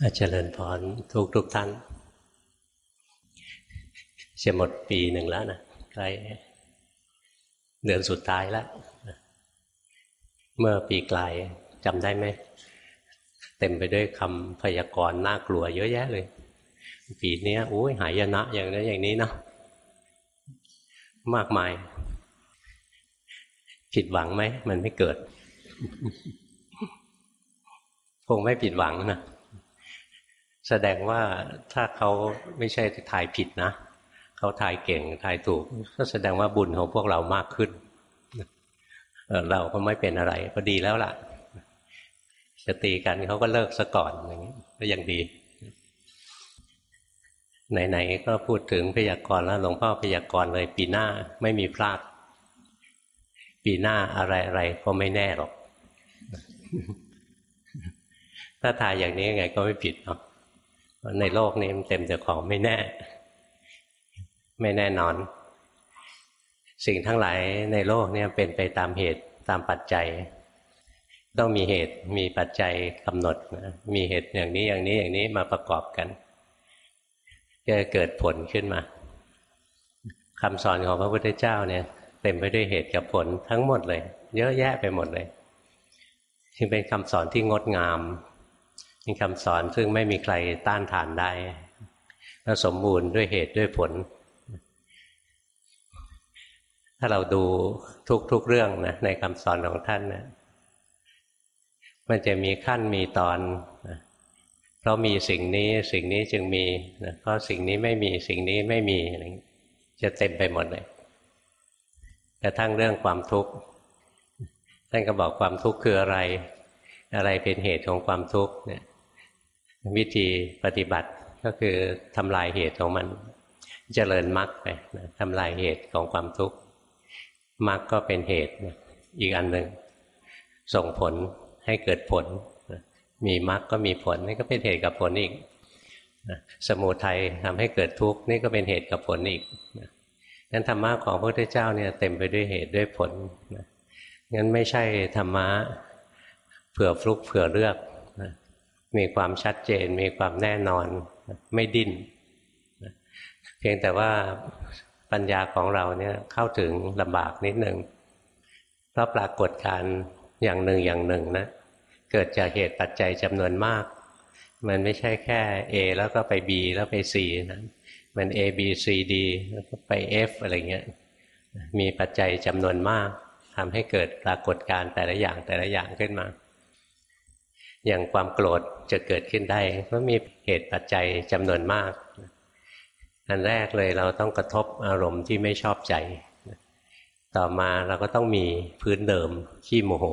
อาจารย์พรทุกทุกท่านจะหมดปีหนึ่งแล้วนะใกล้เดือนสุดท้ายแล้ว เมื่อปีกลายจำได้ไหม เต็มไปด้วยคำพยากรณ์น่ากลัวเยอะแยะเลย ปีนี้โอ้ยหายนะ อย่างนั้นอย่างนี้เนาะมากมาย ผิดหวังไหม มันไม่เกิด คงไม่ผิดหวังนะ แสดงว่าถ้าเขาไม่ใช่ทายผิดนะเขาทายเก่งทายถูก ก็แสดงว่าบุญของพวกเรามากขึ้นเราก็ไม่เป็นอะไรก็ดีแล้วล่ะจะตีกันเขาก็เลิกซะก่อนอย่างนี้ก็ยังดี ไหนๆก็พูดถึงพยากรณ์แล้วหลวงพ่อพยากรณ์เลย ปีหน้าไม่มีพลาด ปีหน้าอะไรๆก็ไม่แน่หรอกถ้าทายอย่างนี้ยังไงก็ไม่ผิดหรอก ในโลกนี้มันเต็มแต่ของไม่แน่ ไม่แน่นอน สิ่งทั้งหลายในโลกนี้เป็นไปตามเหตุตามปัจจัย ต้องมีเหตุมีปัจจัยกำหนดนะมีเหตุอย่างนี้อย่างนี้อย่างนี้มาประกอบกันจะเกิดผลขึ้นมาคำสอนของพระพุทธเจ้าเนี่ย เต็มไปด้วยเหตุกับผลทั้งหมดเลย เยอะแยะไปหมดเลยจึงเป็นคำสอนที่งดงาม เป็นคำสอนซึ่งไม่มีใครต้านทานได้และสมบูรณ์ด้วยเหตุด้วยผล ถ้าเราดูทุกๆเรื่องนะในคำสอนของท่านนะมันจะมีขั้นมีตอนนะเพราะมีสิ่งนี้สิ่งนี้จึงมีนะเพราะสิ่งนี้ไม่มีสิ่งนี้ไม่มีอะไรจะเต็มไปหมดเลยกระทั่งเรื่องความทุกข์ท่านก็บอกความทุกข์คืออะไร อะไรเป็นเหตุของความทุกข์เนี่ย วิธีปฏิบัติก็คือทำลายเหตุของมันจเจริญมรรคไปนะทำลายเหตุของความทุกข์มรรคก็เป็นเหตุอีกอันหนึ่งส่งผลให้เกิดผลมีมรรคก็มีผลนี่ก็เป็นเหตุกับผลอีกสมุทัยทำให้เกิดทุกข์นี่ก็เป็นเหตุกับผลอีกงั้นธรรมะของพระพุทธเจ้าเนี่ยเต็มไปด้วยเหตุด้วยผลงั้นไม่ใช่ธรรมะเผื่อฟลุกเผื่อเลือก มีความชัดเจน มีความแน่นอนไม่ดิ้นเพียงแต่ว่าปัญญาของเราเนี่ยเข้าถึงลำบากนิดหนึ่งเพราะปรากฏการอย่างหนึ่งอย่างหนึ่งนะเกิดจากเหตุปัจจัยจำนวนมาก มันไม่ใช่แค่ A แล้วก็ไป B แล้วไป C นะมัน A B C D แล้วก็ไป F อะไรเงี้ยมีปัจจัยจำนวนมากทำให้เกิดปรากฏการแต่ละอย่างแต่ละอย่างขึ้นมา อย่างความโกรธจะเกิดขึ้นได้ก็มีเหตุปัจจัยจำนวนมาก อันแรกเลยเราต้องกระทบอารมณ์ที่ไม่ชอบใจ ต่อมาเราก็ต้องมีพื้นเดิมขี้โมโห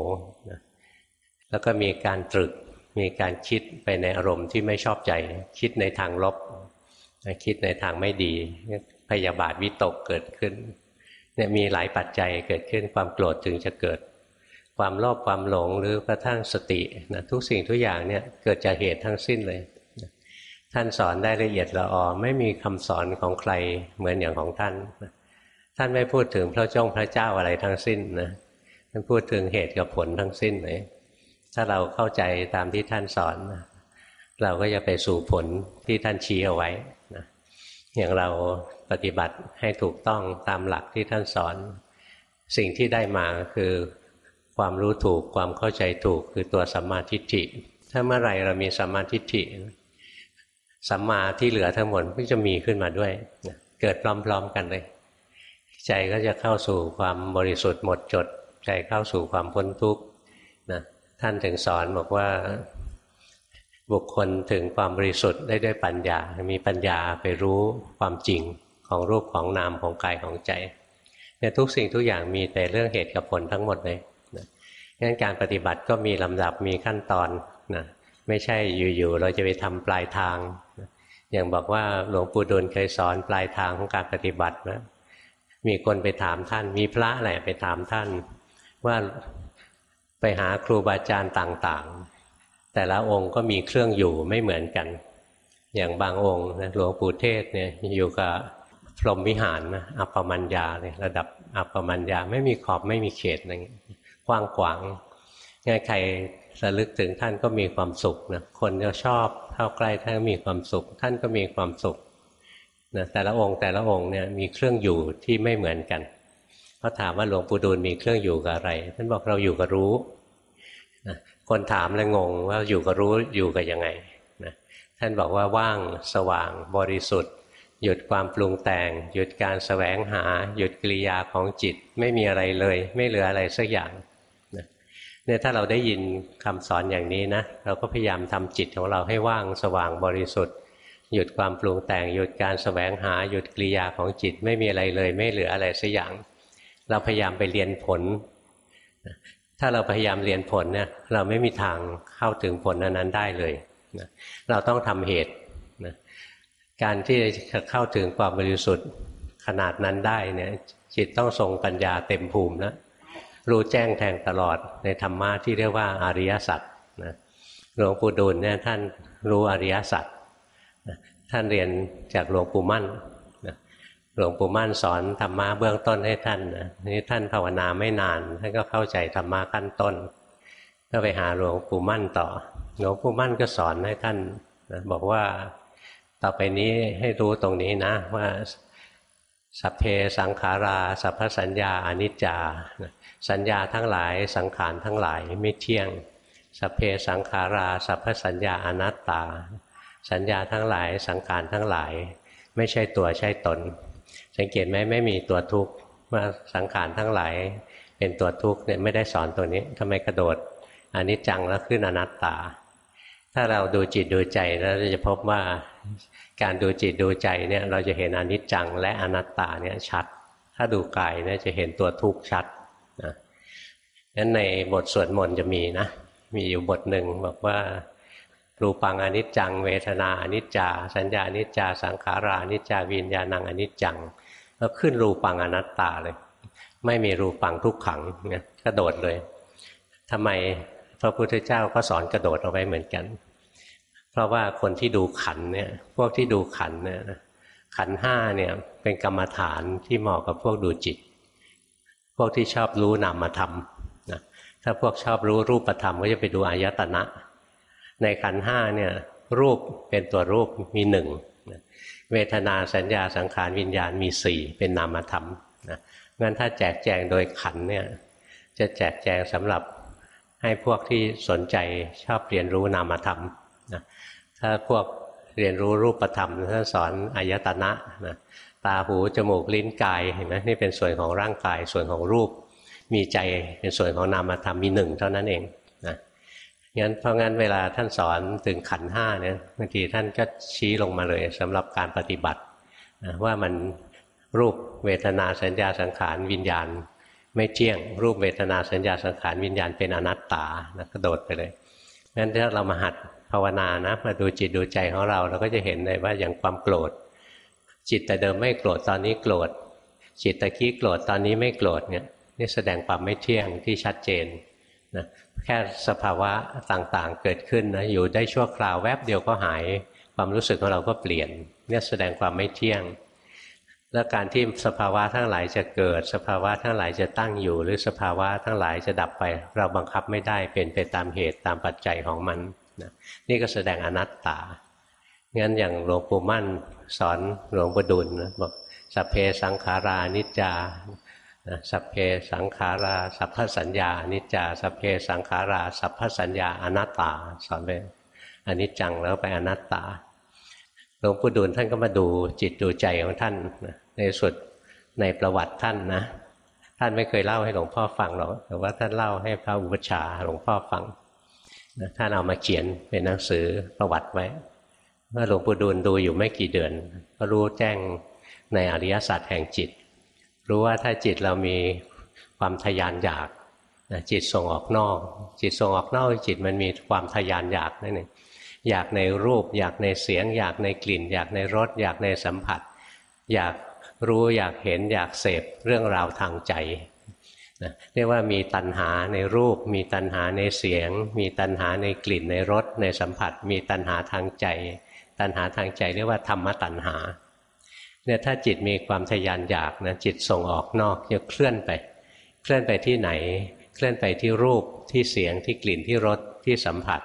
แล้วก็มีการตรึกมีการคิดไปในอารมณ์ที่ไม่ชอบใจ คิดในทางลบ คิดในทางไม่ดี พยาบาทวิตกเกิดขึ้นเนี่ยมีหลายปัจจัยเกิดขึ้นความโกรธถึงจะเกิด ความโลภความหลงหรือกระทั่งสตินะทุกสิ่งทุกอย่างเนี่ยเกิดจากเหตุทั้งสิ้นเลย ท่านสอนได้ละเอียดละออไม่มีคำสอนของใครเหมือนอย่างของท่าน ท่านไม่พูดถึงพระจ้าพระเจ้าอะไรทั้งสิ้นนะท่านพูดถึงเหตุกับผลทั้งสิ้นเลยถ้าเราเข้าใจตามที่ท่านสอน เราก็จะไปสู่ผลที่ท่านชี้เอาไว้นะอย่างเราปฏิบัติให้ถูกต้องตามหลักที่ท่านสอน สิ่งที่ได้มาคือ ความรู้ถูกความเข้าใจถูกคือตัวสัมมาทิฏฐิถ้าเมื่อไรเรามีสัมมาทิฏฐิสัมมาที่เหลือทั้งหมดก็จะมีขึ้นมาด้วย เกิดพร้อมๆกันเลย ใจก็จะเข้าสู่ความบริสุทธิ์หมดจด ใจเข้าสู่ความพ้นทุกข์นะท่านถึงสอนบอกว่าบุคคลถึงความบริสุทธิ์ได้ด้วยปัญญา มีปัญญาไปรู้ความจริงของรูปของนามของกายของใจเนี่ยทุกสิ่งทุกอย่างมีแต่เรื่องเหตุกับผลทั้งหมดเลย งั้นการปฏิบัติก็มีลำดับมีขั้นตอนนะไม่ใช่อยู่ๆเราจะไปทำปลายทาง อย่างบอกว่าหลวงปู่ดูลเคยสอนปลายทางของการปฏิบัตินะมีคนไปถามท่าน มีพระแหละไปถามท่าน ว่าไปหาครูบาอาจารย์ต่างๆ แต่ละองค์ก็มีเครื่องอยู่ไม่เหมือนกัน อย่างบางองค์นะหลวงปู่เทศเนี่ยอยู่กับพรหมวิหารนะอัปปมัญญาเลยระดับอัปปมัญญาไม่มีขอบไม่มีเขตอะไรเงี้ย กว้างขวางงั้นใครระลึกถึงท่านก็มีความสุขนะคนจะชอบเข้าใกล้ท่านก็มีความสุข ท่านก็มีความสุขนะแต่ละองค์แต่ละองค์เนี่ยมีเครื่องอยู่ที่ไม่เหมือนกันเขาถามว่าหลวงปู่ดูลมีเครื่องอยู่กับอะไร ท่านบอกเราอยู่กับรู้นะคนถามเลยงงว่าอยู่กับรู้อยู่กับยังไงนะท่านบอกว่าว่างสว่างบริสุทธิ์ หยุดความปรุงแต่ง หยุดการสแสวงหา หยุดกิริยาของจิตไม่มีอะไรเลย ไม่เหลืออะไรสักอย่าง เนี่ยถ้าเราได้ยินคำสอนอย่างนี้นะเราก็พยายามทำจิตของเราให้ว่างสว่างบริสุทธิ์ หยุดความปรุงแต่งหยุดการสแสวงหาหยุดกิริยาของจิตไม่มีอะไรเลย ไม่เหลืออะไรสักอย่าง เราพยายามไปเรียนผล ถ้าเราพยายามเรียนผลเนี่ยเราไม่มีทางเข้าถึงผลนั้นได้เลยนะเราต้องทำเหตุนะการที่จะเข้าถึงความบริสุทธิ์ขนาดนั้นได้เนี่ยจิตต้องทรงปัญญาเต็มภูมิแล้ว รู้แจ้งแทงตลอดในธรรมะที่เรียกว่าอริยสัจนะหลวงปู่ดูลเนี่ยท่านรู้อริยสัจท่านเรียนจากหลวงปู่มั่นหลวงปู่มั่นสอนธรรมะเบื้องต้นให้ท่านนะนี่ท่านภาวนาไม่นานท่านก็เข้าใจธรรมะขั้นต้น ก็ไปหาหลวงปู่มั่นต่อ หลวงปู่มั่นก็สอนให้ท่านนะบอกว่าต่อไปนี้ให้รู้ตรงนี้นะว่าสัพเพสังขารา สัพพสัญญาอนิจจา สัญญาทั้งหลายสังขารทั้งหลายไม่เที่ยงสเพสังขาราสัพพสัญญาอนัตตา สัญญาทั้งหลายสังขารทั้งหลาย ไม่ใช่ตัวใช่ตน สังเกตไหมไม่มีตัวทุกข์ว่าสังขารทั้งหลายเป็นตัวทุกข์เนี่ยไม่ได้สอนตัวนี้ทำไมกระโดดอนิจจังแล้วขึ้นอนัตตา ถ้าเราดูจิตดูใจแล้วจะพบว่าการดูจิตดูใจเนี่ยเราจะเห็นอนิจจังและอนัตตาเนี่ยชัด ถ้าดูกายเนี่ยจะเห็นตัวทุกข์ชัด นั้นในบทสวดมนต์จะมีนะ มีอยู่บทหนึ่งบอกว่ารูปังอนิจจัง เวทนาอนิจจา สัญญาอนิจจา สังขาราอนิจจาวิญญาณังอนิจจัง แล้วขึ้นรูปังอนัตตาเลย ไม่มีรูปังทุกขังเนี่ยกระโดดเลยทำไมพระพุทธเจ้าก็สอนกระโดดเอาไว้เหมือนกัน เพราะว่าคนที่ดูขันเนี่ย พวกที่ดูขันเนี่ยขันห้าเนี่ยเป็นกรรมฐานที่เหมาะกับพวกดูจิต พวกที่ชอบรู้นามธรรมนะ ถ้าพวกชอบรู้รูปธรรมก็จะไปดูอายตนะ ในขันห้าเนี่ยรูปเป็นตัวรูปมีหนึ่งเวทนาสัญญาสังขารวิญญาณมีสี่เป็นนามธรรมนะงั้นถ้าแจกแจงโดยขันเนี่ยจะแจกแจงสำหรับให้พวกที่สนใจชอบเรียนรู้นามธรรมนะถ้าพวกเรียนรู้รูปธรรมท่านสอนอายตนะนะตาหูจมูกลิ้นกายเห็นไหมนี่เป็นส่วนของร่างกายส่วนของรูป มีใจเป็นส่วนของนามธรรมมีหนึ่งเท่านั้นเองนะงั้นเพราะงั้นเวลาท่านสอนถึงขันห้าเนี่ยบางทีท่านก็ชี้ลงมาเลยสำหรับการปฏิบัตินะว่ามันรูปเวทนาสัญญาสังขารวิญญาณ ไม่เที่ยงรูปเวทนาสัญญาสังขารวิญญาณเป็นอนัตตานะกระโดดไปเลยงั้นถ้าเรามาหัดภาวนานะมาดูจิตดูใจของเราเราก็จะเห็นเลยว่าอย่างความโกรธ จิตแต่เดิมไม่โกรธตอนนี้โกรธจิตตะกี้โกรธตอนนี้ไม่โกรธเนี่ย นี่แสดงความไม่เที่ยงที่ชัดเจนนะแค่สภาวะต่างๆเกิดขึ้นนะอยู่ได้ชั่วคราวแวบเดียวก็หาย ความรู้สึกของเราก็เปลี่ยนเนี่ยแสดงความไม่เที่ยง แล้วการที่สภาวะทั้งหลายจะเกิด สภาวะทั้งหลายจะตั้งอยู่ หรือสภาวะทั้งหลายจะดับไป เราบังคับไม่ได้เป็นไปตามเหตุตามปัจจัยของมันนะนี่ก็แสดงอนัตตางั้นอย่างหลวงปู่มั่นสอนหลวงปู่ดุลนะบอกสัพเพสังขารานิจจา สัพเพสังขาราสัพพสัญญานิจจาสัพเพสังขาราสัพพสัญญาอนัตตาสอนไปอนิจจังแล้วไปอนัตตาหลวงปู่ดูลท่านก็มาดูจิตดูใจของท่านในสุดในประวัติท่านนะท่านไม่เคยเล่าให้หลวงพ่อฟังหรอกแต่ว่าท่านเล่าให้พระอุปชาหลวงพ่อฟังท่านเอามาเขียนเป็นหนังสือประวัติไว้ว่าหลวงปู่ดูลดูอยู่ไม่กี่เดือน ก็รู้แจ้งในอริยสัจแห่งจิต รู้ว่าถ้าจิตเรามีความทยานอยากจิตส่งออกนอก จิตส่งออกนอกจิตมันมีความทยานอยากนั่นเองอยากในรูป อยากในเสียง อยากในกลิ่น อยากในรสอยากในสัมผัส อยากรู้อยากเห็นอยากเสพเรื่องราวทางใจนะเรียกว่ามีตัณหาในรูป มีตัณหาในเสียง มีตัณหาในกลิ่นในรสในสัมผัส มีตัณหาทางใจ ตัณหาทางใจเรียกว่าธรรมตัณหา เนี่ยถ้าจิตมีความทยานอยากนะจิตส่งออกนอกจะเคลื่อนไป เคลื่อนไปที่ไหน เคลื่อนไปที่รูปที่เสียงที่กลิ่นที่รสที่สัมผัส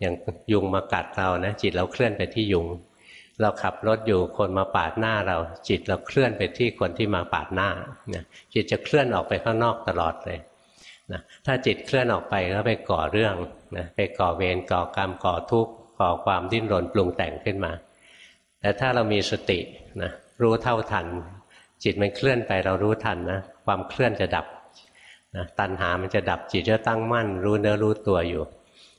อย่างยุงมากัดเรานะจิตเราเคลื่อนไปที่ยุง เราขับรถอยู่คนมาปาดหน้าเรา จิตเราเคลื่อนไปที่คนที่มาปาดหน้าจิตจะเคลื่อนออกไปข้างนอกตลอดเลยนะถ้าจิตเคลื่อนออกไปก็ไปก่อเรื่องนะไปก่อเวรก่อกรรมก่อทุกข์ก่อความดิ้นรนปรุงแต่งขึ้นมา แต่ถ้าเรามีสตินะ รู้เท่าทัน จิตมันเคลื่อนไปเรารู้ทันนะความเคลื่อนจะดับนะตัณหามันจะดับจิตจะตั้งมั่น รู้เนื้อรู้ตัวอยู่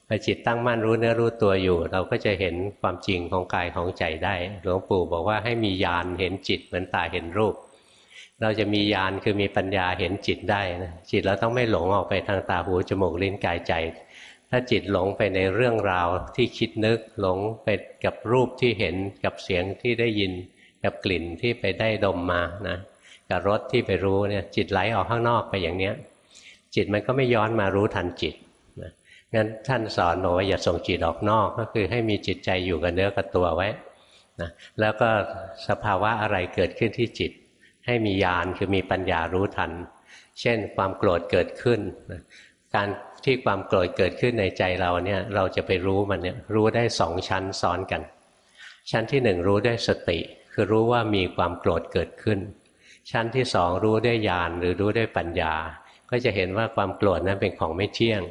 พอจิตตั้งมั่นรู้เนื้อรู้ตัวอยู่ เราก็จะเห็นความจริงของกายของใจได้หลวงปู่บอกว่าให้มีญาณเห็นจิตเหมือนตาเห็นรูป เราจะมีญาณคือมีปัญญาเห็นจิตได้นะจิตเราต้องไม่หลงออกไปทางตาหูจมูกลิ้นกายใจ ถ้าจิตหลงไปในเรื่องราวที่คิดนึกหลงไปกับรูปที่เห็นกับเสียงที่ได้ยิน กับกลิ่นที่ไปได้ดมมานะกับรสที่ไปรู้เนี่ยจิตไหลออกข้างนอกไปอย่างเนี้ย จิตมันก็ไม่ย้อนมารู้ทันจิตนะงั้นท่านสอนบอกว่าอย่าส่งจิตออกนอกก็คือให้มีจิตใจอยู่กับเนื้อกับตัวไว้นะแล้วก็สภาวะอะไรเกิดขึ้นที่จิต ให้มีญาณคือมีปัญญารู้ทัน เช่นความโกรธเกิดขึ้นนะการที่ความโกรธเกิดขึ้นในใจเราเนี่ยเราจะไปรู้มันเนี่ยรู้ได้สองชั้นซ้อนกัน ชั้นที่หนึ่งรู้ด้วยสติ คือรู้ว่ามีความโกรธเกิดขึ้น ชั้นที่สองรู้ด้วยญาณหรือรู้ด้วยปัญญา ก็จะเห็นว่าความโกรธนั้นเป็นของไม่เที่ยง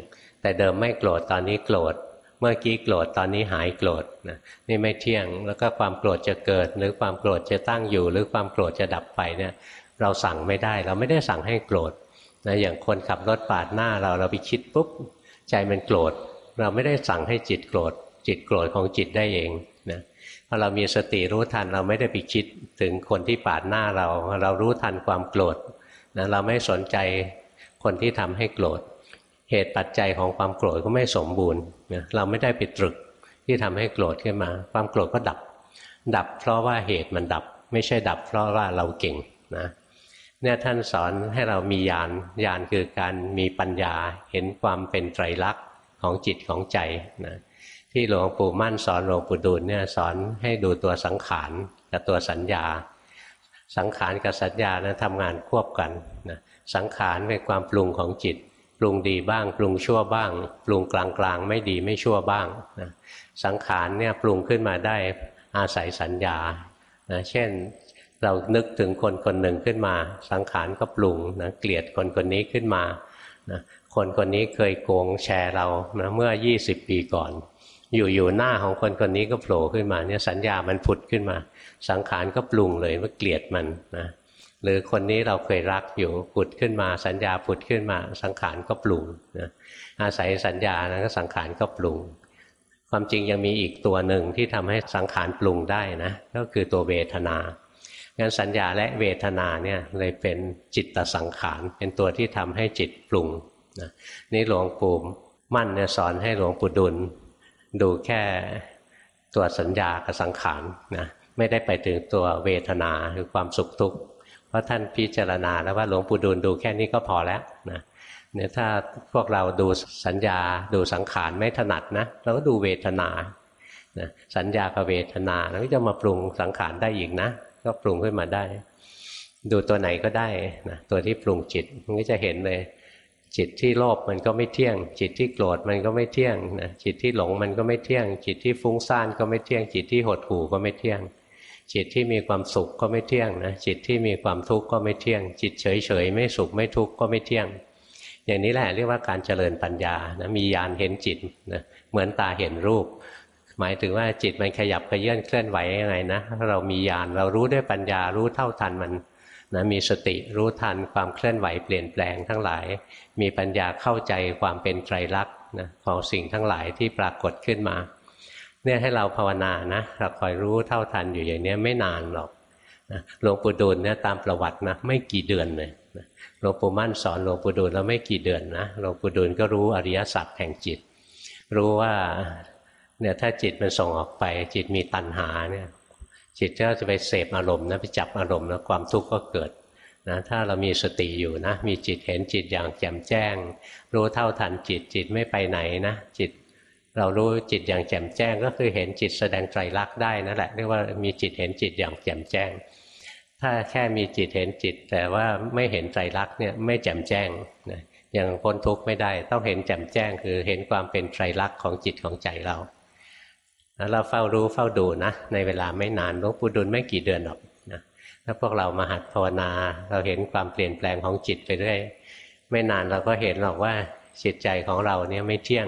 แต่เดิมไม่โกรธตอนนี้โกรธ เมื่อกี้โกรธตอนนี้หายโกรธนะนี่ไม่เที่ยง แล้วก็ความโกรธจะเกิด หรือความโกรธจะตั้งอยู่ หรือความโกรธจะดับไปเนี่ยเราสั่งไม่ได้ เราไม่ได้สั่งให้โกรธนะอย่างคนขับรถปาดหน้าเราเราไปคิดปุ๊บใจมันโกรธ เราไม่ได้สั่งให้จิตโกรธ จิตโกรธของจิตได้เอง อเรามีสติรู้ทันเราไม่ได้ไปคิดถึงคนที่ปาดหน้าเรา เรารู้ทันความโกรธนะเราไม่สนใจคนที่ทำให้โกรธ เหตุปัจจัยของความโกรธก็ไม่สมบูรณ์เราไม่ได้ไปตรึกที่ทำให้โกรธขึ้นมา ความโกรธก็ดับ ดับเพราะว่าเหตุมันดับ ไม่ใช่ดับเพราะว่าเราเก่งนะเนี่ยท่านสอนให้เรามีญาณญาณคือการมีปัญญาเห็นความเป็นไตรลักษณ์ของจิตของใจนะ ที่หลวงปู่มั่นสอนหลวงปู่ดูลเนี่ยสอนให้ดูตัวสังขารกับตัวสัญญา สังขารกับสัญญานะทำงานควบกันนะสังขารเป็นความปรุงของจิต ปรุงดีบ้าง ปรุงชั่วบ้าง ปรุงกลางๆ ไม่ดีไม่ชั่วบ้างนะสังขารเนี่ยปรุงขึ้นมาได้อาศัยสัญญานะเช่นเรานึกถึงคนคนหนึ่งขึ้นมา สังขารก็ปรุงนะเกลียดคนคนนี้ขึ้นมานะคนคนนี้เคยโกงแชร์เรานะเมื่อ 20 ปีก่อน อยู่ๆหน้าของคนคนนี้ก็โผล่ขึ้นมาเนี่ยสัญญามันผุดขึ้นมา สังขารก็ปรุงเลยว่าเกลียดมันนะหรือคนนี้เราเคยรักอยู่ผุดขึ้นมา สัญญาผุดขึ้นมา สังขารก็ปรุงนะอาศัยสัญญานะก็สังขารก็ปรุง ความจริงยังมีอีกตัวหนึ่งที่ทำให้สังขารปรุงได้นะก็คือตัวเวทนางั้นสัญญาและเวทนาเนี่ยเลยเป็นจิตตสังขาร เป็นตัวที่ทำให้จิตปรุงนะนี่หลวงปู่มั่นเนี่ยสอนให้หลวงปู่ดุล ดูแค่ตัวสัญญากับสังขารนะไม่ได้ไปถึงตัวเวทนาคือความสุขทุกข์เพราะท่านพิจารณาแล้วว่าหลวงปู่ดูลดูแค่นี้ก็พอแล้วนะเนี่ยถ้าพวกเราดูสัญญาดูสังขารไม่ถนัดนะเราก็ดูเวทนานะสัญญากับเวทนาแล้วก็จะมาปรุงสังขารได้อีกนะ ก็ปรุงขึ้นมาได้ ดูตัวไหนก็ได้นะตัวที่ปรุงจิตมันก็จะเห็นเลย จิตที่โลภมันก็ไม่เที่ยง จิตที่โกรธมันก็ไม่เที่ยงนะจิตที่หลงมันก็ไม่เที่ยง จิตที่ฟุ้งซ่านก็ไม่เที่ยง จิตที่หดหู่ก็ไม่เที่ยง จิตที่มีความสุขก็ไม่เที่ยงนะจิตที่มีความทุกข์ก็ไม่เที่ยง จิตเฉยเฉยไม่สุขไม่ทุกข์ก็ไม่เที่ยง อย่างนี้แหละเรียกว่าการเจริญปัญญานะมีญาณเห็นจิตนะเหมือนตาเห็นรูป หมายถึงว่าจิตมันขยับกระเยื่อนเคลื่อนไหวยังไงนะเรามีญาณเรารู้ด้วยปัญญารู้เท่าทันมัน นะมีสติรู้ทันความเคลื่อนไหวเปลี่ยนแปลงทั้งหลาย มีปัญญาเข้าใจความเป็นไตรลักษณ์นะของสิ่งทั้งหลายที่ปรากฏขึ้นมาเนี่ยให้เราภาวนานะเราคอยรู้เท่าทันอยู่อย่างนี้ไม่นานหรอกหลวงปู่ดูลเนี่ยตามประวัตินะไม่กี่เดือนเลยหลวงปู่มั่นสอนหลวงปู่ดูลแล้วไม่กี่เดือนนะหลวงปู่ดูลก็รู้อริยสัจแห่งจิต รู้ว่าเนี่ยถ้าจิตมันส่งออกไปจิตมีตัณหาเนี่ย จิตก็จะไปเสพอารมณ์นะไปจับอารมณ์แล้วความทุกข์ก็เกิดนะถ้าเรามีสติอยู่นะ มีจิตเห็นจิตอย่างแจ่มแจ้ง รู้เท่าทันจิตจิตไม่ไปไหนนะจิต เรารู้จิตอย่างแจ่มแจ้ง ก็คือเห็นจิตแสดงไตรลักษณ์ได้นั่นแหละเรียกว่ามีจิตเห็นจิตอย่างแจ่มแจ้ง ถ้าแค่มีจิตเห็นจิต แต่ว่าไม่เห็นไตรลักษณ์เนี่ยไม่แจ่มแจ้งนะยังพ้นทุกข์ไม่ได้ ต้องเห็นแจ่มแจ้ง คือเห็นความเป็นไตรลักษณ์ของจิตของใจเรา แล้วเราเฝ้ารู้เฝ้าดูนะ ในเวลาไม่นานหลวงปู่ดุลไม่กี่เดือนหรอกนะถ้าพวกเรามาหัดภาวนา เราเห็นความเปลี่ยนแปลงของจิตไปเรื่อยไม่นานเราก็เห็นหรอกว่าจิตใจของเราเนี่ยไม่เที่ยง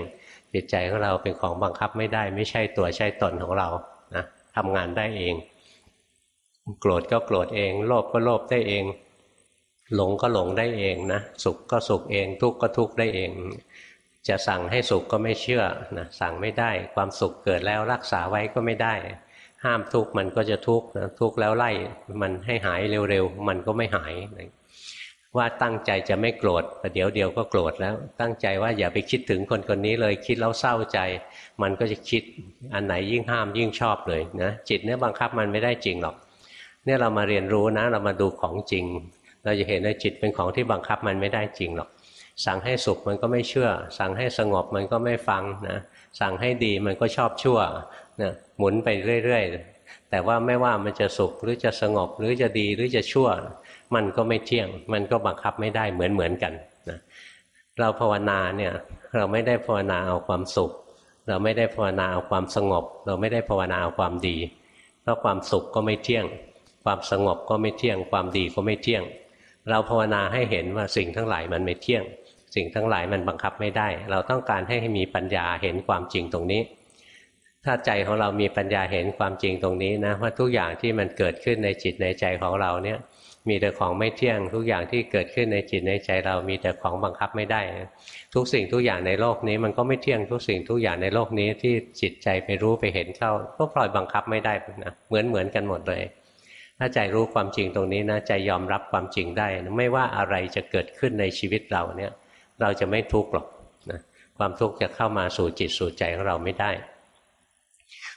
จิตใจของเราเป็นของบังคับไม่ได้ ไม่ใช่ตัวใช่ตนของเรานะทำงานได้เอง โกรธก็โกรธเอง โลภก็โลภได้เอง หลงก็หลงได้เองนะสุขก็สุขเอง ทุกข์ก็ทุกข์ได้เอง จะสั่งให้สุขก็ไม่เชื่อนะสั่งไม่ได้ ความสุขเกิดแล้วรักษาไว้ก็ไม่ได้ ห้ามทุกข์มันก็จะทุกข์นะทุกข์แล้วไล่มันให้หายเร็วๆมันก็ไม่หายนะว่าตั้งใจจะไม่โกรธแต่เดี๋ยวเดียวก็โกรธแล้ว ตั้งใจว่าอย่าไปคิดถึงคนคนนี้เลยคิดแล้วเศร้าใจ มันก็จะคิดอันไหนยิ่งห้ามยิ่งชอบเลยนะจิตเนี่ยบังคับมันไม่ได้จริงหรอก เนี่ยเรามาเรียนรู้นะ เรามาดูของจริง เราจะเห็นว่าจิตเป็นของที่บังคับมันไม่ได้จริงหรอก สั่งให้สุขมันก็ไม่เชื่อ สั่งให้สงบมันก็ไม่ฟังนะสั่งให้ดีมันก็ชอบชั่วนะหมุนไปเรื่อยๆ แต่ว่าไม่ว่ามันจะสุขหรือจะสงบหรือจะดีหรือจะชั่ว มันก็ไม่เที่ยง มันก็บังคับไม่ได้เหมือนเหมือนกันนะเราภาวนาเนี่ยเราไม่ได้ภาวนาเอาความสุข เราไม่ได้ภาวนาเอาความสงบ เราไม่ได้ภาวนาเอาความดี เพราะความสุขก็ไม่เที่ยง ความสงบก็ไม่เที่ยง ความดีก็ไม่เที่ยง เราภาวนาให้เห็นว่าสิ่งทั้งหลายมันไม่เที่ยง สิ่งทั้งหลายมันบังคับไม่ได้ เราต้องการให้มีปัญญาเห็นความจริงตรงนี้ ถ้าใจของเรามีปัญญาเห็นความจริงตรงนี้นะว่าทุกอย่างที่มันเกิดขึ้นในจิตในใจของเราเนี่ยมีแต่ของไม่เที่ยงทุกอย่างที่เกิดขึ้นในจิตในใจเรามีแต่ของบังคับไม่ได้ ทุกสิ่งทุกอย่างในโลกนี้ มันก็ไม่เที่ยงทุกสิ่งทุกอย่างในโลกนี้ที่จิตใจไปรู้ไปเห็นเข้าก็ปล่อยบังคับไม่ได้นะเหมือนเหมือนกันหมดเลย ถ้าใจรู้ความจริงตรงนี้นะใจยอมรับความจริงได้ ไม่ว่าอะไรจะเกิดขึ้นในชีวิตเราเนี่ย เราจะไม่ทุกข์หรอกนะความทุกข์จะเข้ามาสู่จิตสู่ใจของเราไม่ได้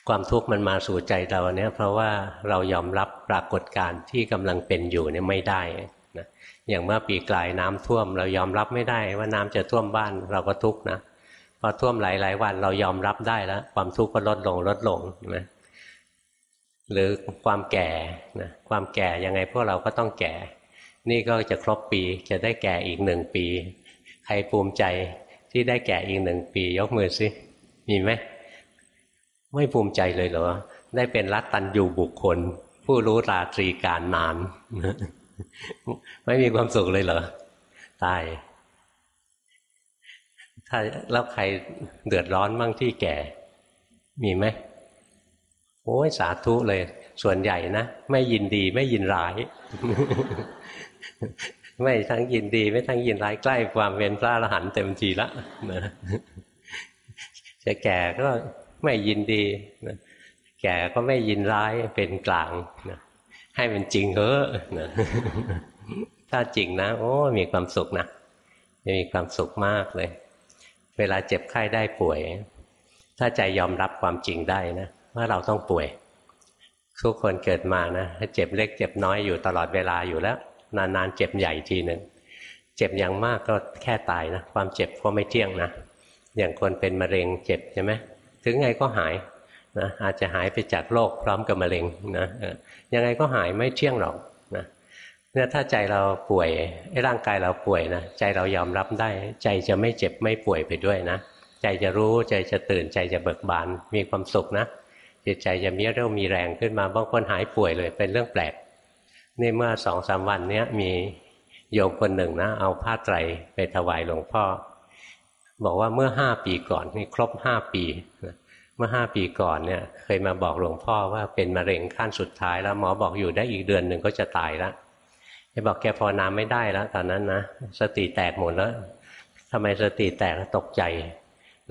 ความทุกข์มันมาสู่ใจเราเนี่ยเพราะว่าเรายอมรับปรากฏการณ์ที่กำลังเป็นอยู่เนี่ยไม่ได้นะอย่างเมื่อปีกลายน้ำท่วม เรายอมรับไม่ได้ว่าน้ำจะท่วมบ้านเราก็ทุกข์นะพอท่วมหลายๆวันเรายอมรับได้แล้ว ความทุกข์ก็ลดลงลดลงนะหรือความแก่นะความแก่ยังไงพวกเราก็ต้องแก่ นี่ก็จะครบปีจะได้แก่อีกหนึ่งปี ใครภูมิใจที่ได้แก่อีกหนึ่งปี ยกมือสิมีไหมไม่ภูมิใจเลยเหรอ ได้เป็นรัตตัญญูบุคคล ผู้รู้ราตรีการนาน ไม่มีความสุขเลยเหรอตายถ้าแล้วใครเดือดร้อนบ้างที่แก่ มีไหมโอ้ยสาธุเลย ส่วนใหญ่นะ ไม่ยินดีไม่ยินร้าย ไม่ทั้งยินดี ไม่ทั้งยินร้ายใกล้ความเป็นพระอรหันต์เต็มทีละจะแก่ก็ไม่ยินดีนะแก่ก็ไม่ยินร้ายเป็นกลางนะให้เป็นจริงเถอะนะถ้าจริงนะ โอ้มีความสุขนะจะมีความสุขมากเลย เวลาเจ็บไข้ได้ป่วย ถ้าใจยอมรับความจริงได้นะว่าเราต้องป่วย ทุกคนเกิดมานะเจ็บเล็กเจ็บน้อยอยู่ตลอดเวลาอยู่แล้ว นานๆเจ็บใหญ่ทีหนึ่งเจ็บอย่างมากก็แค่ตายนะ ความเจ็บก็ไม่เที่ยงนะ อย่างคนเป็นมะเร็งเจ็บใช่ไหมถึงไงก็หายนะอาจจะหายไปจากโรคพร้อมกับมะเร็งนะยังไงก็หายไม่เที่ยงหรอกนะเนี่ยถ้าใจเราป่วยไอ้ร่างกายเราป่วยนะใจเรายอมรับได้ ใจจะไม่เจ็บไม่ป่วยไปด้วยนะ ใจจะรู้ใจจะตื่นใจจะเบิกบานมีความสุขนะจิตใจจะมีเรื่องมีแรงขึ้นมาบางคนหายป่วยเลยเป็นเรื่องแปลก นี่เมื่อสองสามวันเนี้ยมีโยมคนหนึ่งนะ เอาผ้าไตรไปถวายหลวงพ่อ บอกว่าเมื่อห้าปีก่อนนี่ครบห้าปี เมื่อห้าปีก่อนเนี่ย เคยมาบอกหลวงพ่อว่าเป็นมะเร็งขั้นสุดท้ายแล้วหมอบอกอยู่ได้อีกเดือนหนึ่งก็จะตายแล้วแกบอกแกพอนาไม่ได้แล้ว ตอนนั้นนะสติแตกหมดแล้วทำไมสติแตกตกใจ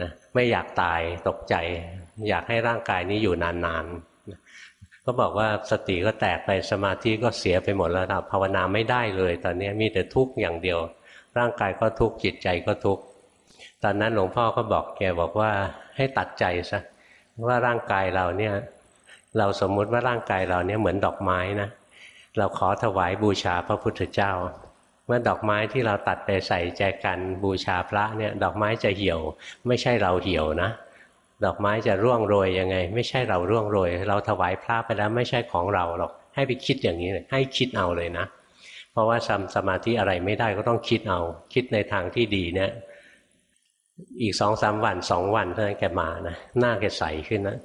นะไม่อยากตายตกใจ อยากให้ร่างกายนี้อยู่นานๆ ก็บอกว่าสติก็แตกไปสมาธิก็เสียไปหมดแล้วภาวนาไม่ได้เลย ตอนนี้มีแต่ทุกข์อย่างเดียว ร่างกายก็ทุกข์จิตใจก็ทุกข์ตอนนั้นหลวงพ่อก็บอกแกบอกว่าให้ตัดใจซะว่าร่างกายเราเนี่ย เราสมมุติว่าร่างกายเราเนี่ยเหมือนดอกไม้นะเราขอถวายบูชาพระพุทธเจ้า เมื่อดอกไม้ที่เราตัดไปใส่แจกันบูชาพระเนี่ย ดอกไม้จะเหี่ยว ไม่ใช่เราเหี่ยวนะ ดอกไม้จะร่วงโรยยังไง ไม่ใช่เราร่วงโรย เราถวายพระไปแล้วไม่ใช่ของเราหรอก ให้ไปคิดอย่างนี้เลยให้คิดเอาเลยนะ เพราะว่าทำสมาธิอะไรไม่ได้ก็ต้องคิดเอา คิดในทางที่ดีเนี่ยอีกสองสามวันสองวันเท่านั้นแกมานะหน้าแกใสขึ้นนะ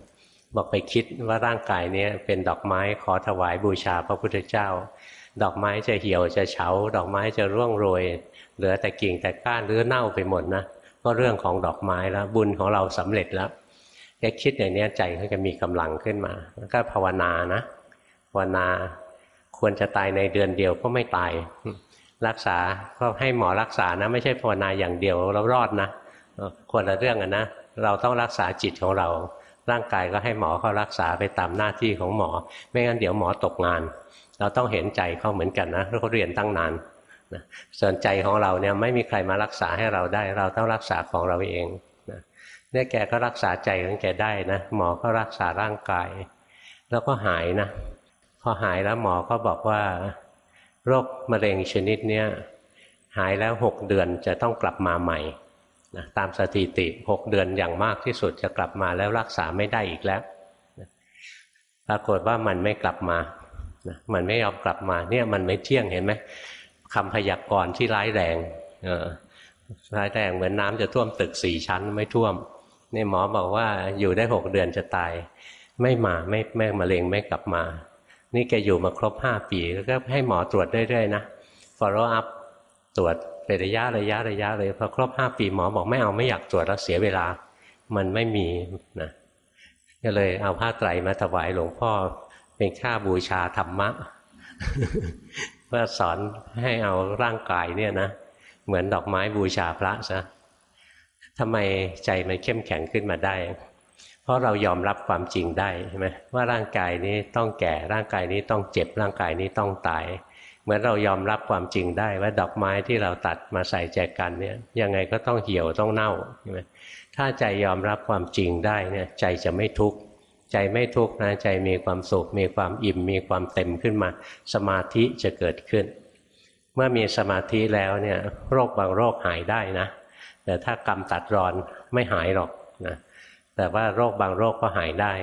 บอกไปคิดว่าร่างกายนี้เป็นดอกไม้ขอถวายบูชาพระพุทธเจ้า ดอกไม้จะเหี่ยวจะเฉา ดอกไม้จะร่วงโรย เหลือแต่กิ่งแต่ก้านหรือเน่าไปหมดนะก็เรื่องของดอกไม้แล้วบุญของเราสำเร็จแล้ว แกคิดอย่างนี้ใจเขาจะมีกำลังขึ้นมาแล้วก็ภาวนานะภาวนาควรจะตายในเดือนเดียวก็ไม่ตาย รักษาก็ให้หมอรักษานะ ไม่ใช่ภาวนาอย่างเดียวเรารอดนะควรละเรื่องกันนะ เราต้องรักษาจิตของเรา ร่างกายก็ให้หมอเขารักษาไปตามหน้าที่ของหมอ ไม่งั้นเดี๋ยวหมอตกงาน เราต้องเห็นใจเขาเหมือนกันนะเขาเรียนตั้งนานนะส่วนใจของเราเนี่ยไม่มีใครมารักษาให้เราได้ เราต้องรักษาของเราเอง เนี่ยแกก็รักษาใจของแกได้นะหมอก็รักษาร่างกาย แล้วก็หายนะพอหายแล้วหมอก็บอกว่า โรคมะเร็งชนิดเนี้ยหายแล้วหกเดือนจะต้องกลับมาใหม่นะตามสถิติหกเดือนอย่างมากที่สุดจะกลับมาแล้วรักษาไม่ได้อีกแล้วนะปรากฏว่ามันไม่กลับมานะมันไม่ยอมกลับมาเนี่ยมันไม่เที่ยงเห็นไหมคำพยากรณ์ที่ร้ายแรงร้ายแรงเหมือนน้ำจะท่วมตึกสี่ชั้นไม่ท่วม นี่หมอบอกว่าอยู่ได้หกเดือนจะตาย ไม่มาไม่แม่มะเร็งไม่กลับมา นี่แกอยู่มาครบห้าปีแล้วก็ให้หมอตรวจเรื่อยๆนะ follow up ตรวจเป็นระยะระยะระยะเลยพอครบห้าปีหมอบอกไม่เอาไม่อยากตรวจแล้วเสียเวลา มันไม่มีนะก็เลยเอาผ้าไตรมาถวายหลวงพ่อเป็นค่าบูชาธรรมะว่าสอนให้เอาร่างกายเนี่ยนะ เหมือนดอกไม้บูชาพระซะ ทำไมใจมันเข้มแข็งขึ้นมาได้ เพราะเรายอมรับความจริงได้ใช่ไหมว่าร่างกายนี้ต้องแก่ร่างกายนี้ต้องเจ็บร่างกายนี้ต้องตายเหมือนเรายอมรับความจริงได้ว่าดอกไม้ที่เราตัดมาใส่แจกันเนี่ยยังไงก็ต้องเหี่ยวต้องเน่าใช่ไหมถ้าใจยอมรับความจริงได้เนี่ยใจจะไม่ทุกข์ใจไม่ทุกข์นะใจมีความสุขมีความอิ่มมีความเต็มขึ้นมา สมาธิจะเกิดขึ้น เมื่อมีสมาธิแล้วเนี่ยโรคบางโรคหายได้นะ แต่ถ้ากรรมตัดรอนไม่หายหรอกนะแต่ว่าโรคบางโรคก็หายได้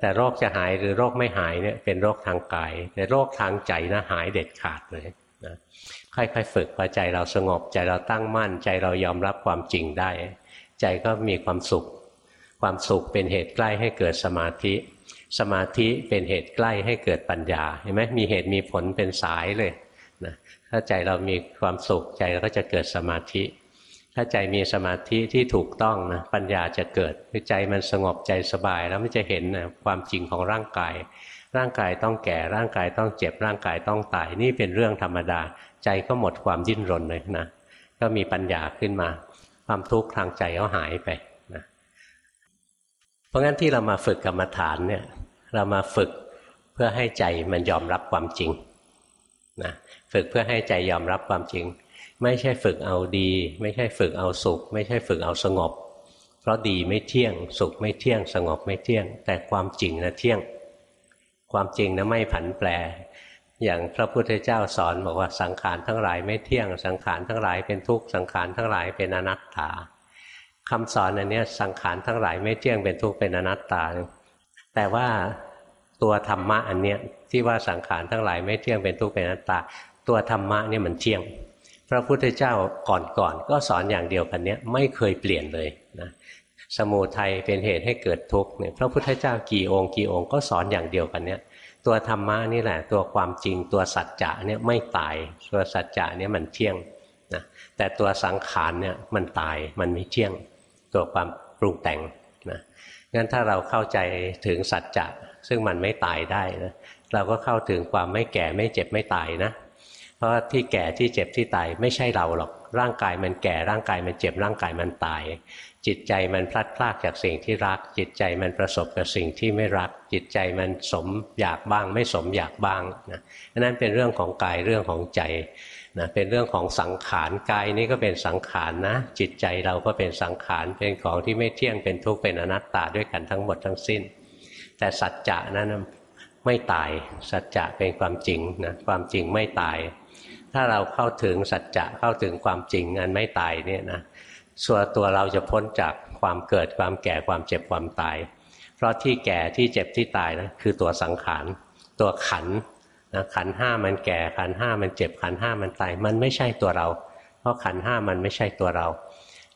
แต่โรคจะหายหรือโรคไม่หายเนี่ยเป็นโรคทางกาย แต่โรคทางใจนะหายเด็ดขาดเลยนะค่อยๆฝึกพอใจเราสงบใจเราตั้งมั่น ใจเรายอมรับความจริงได้ ใจก็มีความสุข ความสุขเป็นเหตุใกล้ให้เกิดสมาธิ สมาธิเป็นเหตุใกล้ให้เกิดปัญญาเห็นไหมมีเหตุมีผลเป็นสายเลยนะถ้าใจเรามีความสุขใจเราก็จะเกิดสมาธิ ถ้าใจมีสมาธิที่ถูกต้องนะปัญญาจะเกิดคือใจมันสงบใจสบายแล้วมันจะเห็นนะความจริงของร่างกาย ร่างกายต้องแก่ร่างกายต้องเจ็บร่างกายต้องตายนี่เป็นเรื่องธรรมดา ใจก็หมดความดิ้นรนเลยนะก็มีปัญญาขึ้นมา ความทุกข์ทางใจก็หายไปนะเพราะงั้นที่เรามาฝึกกรรมฐานเนี่ยเรามาฝึกเพื่อให้ใจมันยอมรับความจริงนะฝึกเพื่อให้ใจยอมรับความจริง ไม่ใช่ฝึกเอาดี ไม่ใช่ฝึกเอาสุข ไม่ใช่ฝึกเอาสงบ เพราะดีไม่เที่ยง สุขไม่เที่ยง สงบไม่เที่ยง แต่ความจริงนะเที่ยง ความจริงนะไม่ผันแปร อย่างพระพุทธเจ้าสอนบอกว่าสังขารทั้งหลายไม่เที่ยง สังขารทั้งหลายเป็นทุกข์สังขารทั้งหลายเป็นอนัตตาคำสอนอันนี้สังขารทั้งหลายไม่เที่ยงเป็นทุกข์เป็นอนัตตา แต่ว่าตัวธรรมะอันเนี้ยที่ว่าสังขารทั้งหลายไม่เที่ยงเป็นทุกข์เป็นอนัตตา ตัวธรรมะเนี่ยมันเที่ยง พระพุทธเจ้าก่อนๆก็สอนอย่างเดียวกันเนี้ยไม่เคยเปลี่ยนเลยนะสมุทัยเป็นเหตุให้เกิดทุกข์เนี่ยพระพุทธเจ้ากี่องค์กี่องค์ก็สอนอย่างเดียวกันเนี้ยตัวธรรมะนี่แหละ ตัวความจริงตัวสัจจะเนี่ยไม่ตายตัวสัจจะเนี่ยมันเที่ยงนะแต่ตัวสังขารเนี่ยมันตายมันไม่เที่ยง ตัวความปรุงแต่งนะงั้นถ้าเราเข้าใจถึงสัจจะซึ่งมันไม่ตายได้นะเราก็เข้าถึงความไม่แก่ไม่เจ็บไม่ตายนะ ราะที่แก่ที่เจ็บที่ตายไม่ใช่เราหรอก ร่างกายมันแก่ร่างกายมันเจ็บร่างกายมันตาย จิตใจมันพลัดพรากจากสิ่งที่รัก จิตใจมันประสบกับสิ่งที่ไม่รัก จิตใจมันสมอยากบ้าง ไม่สมอยากบ้างนะนั้นเป็นเรื่องของกายเรื่องของใจนะเป็นเรื่องของสังขารกายนี้ก็เป็นสังขารนะ จิตใจเราก็เป็นสังขารเป็นของที่ไม่เที่ยงเป็นทุกข์เป็นอนัตตาด้วยกันทั้งหมดทั้งสิ้น แต่สัจจะนั้นไม่ตายสัจจะเป็นความจริงนะความจริงไม่ตาย ถ้าเราเข้าถึงสัจจะเข้าถึงความจริงอันไม่ตายเนี่ยนะส่วนตัวเราจะพ้นจากความเกิดความแก่ความเจ็บความตาย เพราะที่แก่ที่เจ็บที่ตายนะคือตัวสังขารตัวขันนะขันห้ามันแก่ขันห้ามันเจ็บขันห้ามันตาย มันไม่ใช่ตัวเรา เพราะขันห้ามันไม่ใช่ตัวเรา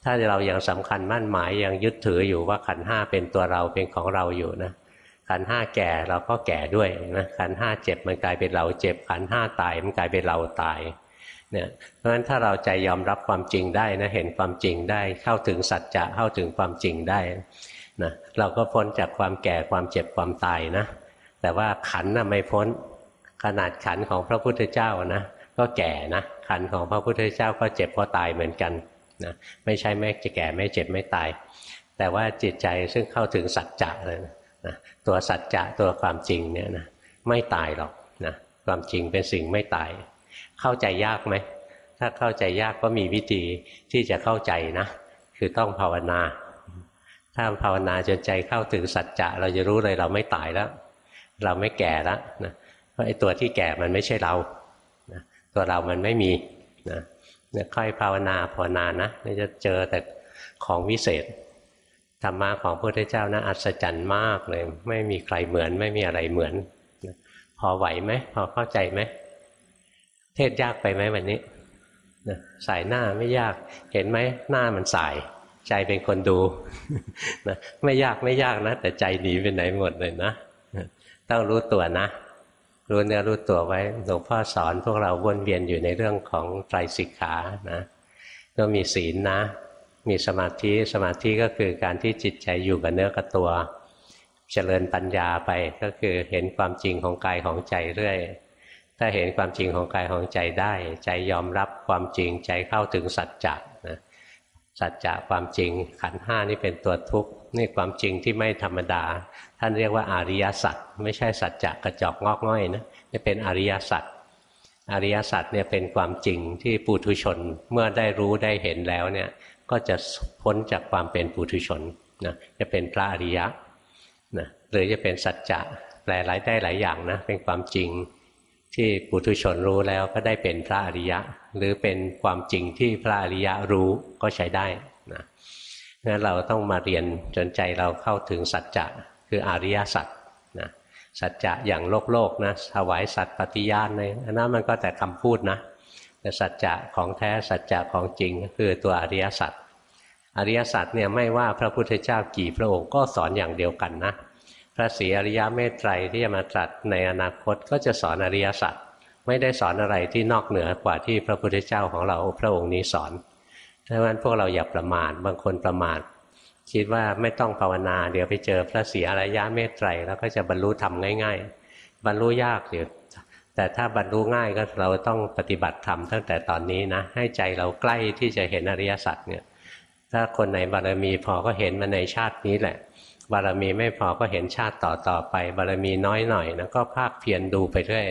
ถ้าเรายัางสำคัญมั่นหมายยังยึดถืออยู่ว่าขันห้าเป็นตัวเราเป็นของเราอยู่นะ ขันห้าแก่เราก็แก่ด้วยนะขันห้าเจ็บมันกลายเป็นเราเจ็บขันห้าตายมันกลายเป็นเราตายเนี่ยเพราะฉะนั้นถ้าเราใจยอมรับความจริงได้นะเห็นความจริงได้เข้าถึงสัจจะเข้าถึงความจริงได้นะเราก็พ้นจากความแก่ความเจ็บความตายนะ แต่ว่าขันน่ะไม่พ้นขนาดขันของพระพุทธเจ้านะก็แก่นะขันของพระพุทธเจ้าก็เจ็บก็ตายเหมือนกันนะไม่ใช่ไม่จะแก่ไม่เจ็บไม่ตาย แต่ว่าจิตใจซึ่งเข้าถึงสัจจะเลยนะ ตัวสัจจะตัวความจริงเนี่ยนะไม่ตายหรอกนะความจริงเป็นสิ่งไม่ตาย เข้าใจยากไหมถ้าเข้าใจยากก็มีวิธีที่จะเข้าใจนะ คือต้องภาวนา ถ้าภาวนาจนใจเข้าถึงสัจจะเราจะรู้เลยเราไม่ตายแล้ว เราไม่แก่แล้วนะเพราะไอ้ตัวที่แก่มันไม่ใช่เรานะตัวเรามันไม่มีนะค่อยภาวนาภาวนานะจะเจอแต่ของวิเศษ ธรรมะของพระพุทธเจ้านะอัศจรรย์มากเลย ไม่มีใครเหมือนไม่มีอะไรเหมือน พอไหวไหมพอเข้าใจไหมเทศยากไปไหมวันนี้สายหน้าไม่ยากเห็นไหมหน้ามันสาย ใจเป็นคนดูนะไม่ยากไม่ยากนะ แต่ใจหนีไปไหนหมดเลยนะต้องรู้ตัวนะ รู้เนื้อรู้ตัวไว้หลวงพ่อสอนพวกเราวนเวียนอยู่ในเรื่องของไตรสิกขานะ ก็มีศีลนะ มีสมาธิสมาธิก็คือการที่จิตใจอยู่กับเนื้อกับตัวเจริญปัญญาไปก็คือเห็นความจริงของกายของใจเรื่อย ถ้าเห็นความจริงของกายของใจได้ ใจยอมรับความจริงใจเข้าถึงสัจจะนะสัจจะความจริงขันห้านี่เป็นตัวทุกข์นี่ความจริงที่ไม่ธรรมดา ท่านเรียกว่าอาริยสัจไม่ใช่สัจจะกระจอกงอกง่อยนะนี่เป็นอริยสัจอริยสัจเนี่ยเป็นความจริงที่ปุถุชนเมื่อได้รู้ได้เห็นแล้วเนี่ย ก็จะพ้นจากความเป็นปุถุชนนะจะเป็นพระอริยะนะหรือจะเป็นสัจจะแปลหลายได้หลายอย่างนะเป็นความจริงที่ปุถุชนรู้แล้วก็ได้เป็นพระอริยะ หรือเป็นความจริงที่พระอริยะรู้ก็ใช้ได้นะงั้นเราต้องมาเรียนจนใจเราเข้าถึงสัจจะคืออริยสัจนะสัจจะอย่างโลกโลกนะถวายสัตว์ปฏิญาณในอันนั้นมันก็แต่คำพูดนะ แต่สัจจะของแท้สัจจะของจริงก็คือตัวอริยสัจอริยสัจเนี่ยไม่ว่าพระพุทธเจ้ากี่พระองค์ก็สอนอย่างเดียวกันนะพระศรีอริยเมตไตรที่จะมาตรัสในอนาคตก็จะสอนอริยสัจไม่ได้สอนอะไรที่นอกเหนือกว่าที่พระพุทธเจ้าของเราพระองค์นี้สอนดังนั้นพวกเราอย่าประมาทบางคนประมาทคิดว่าไม่ต้องภาวนา เดี๋ยวไปเจอพระศรีอริยเมตไตรแล้วก็จะบรรลุธรรมง่าย ๆ บรรลุยากเดี๋ยว แต่ถ้าบรรลุง่ายก็เราต้องปฏิบัติธรรมตั้งแต่ตอนนี้นะ ให้ใจเราใกล้ที่จะเห็นอริยสัจเนี่ย ถ้าคนไหนบารมีพอก็เห็นมาในชาตินี้แหละ บารมีไม่พอก็เห็นชาติต่อต่อไป บารมีน้อยหน่อยนะก็ภาคเพียรดูไปเรื่อย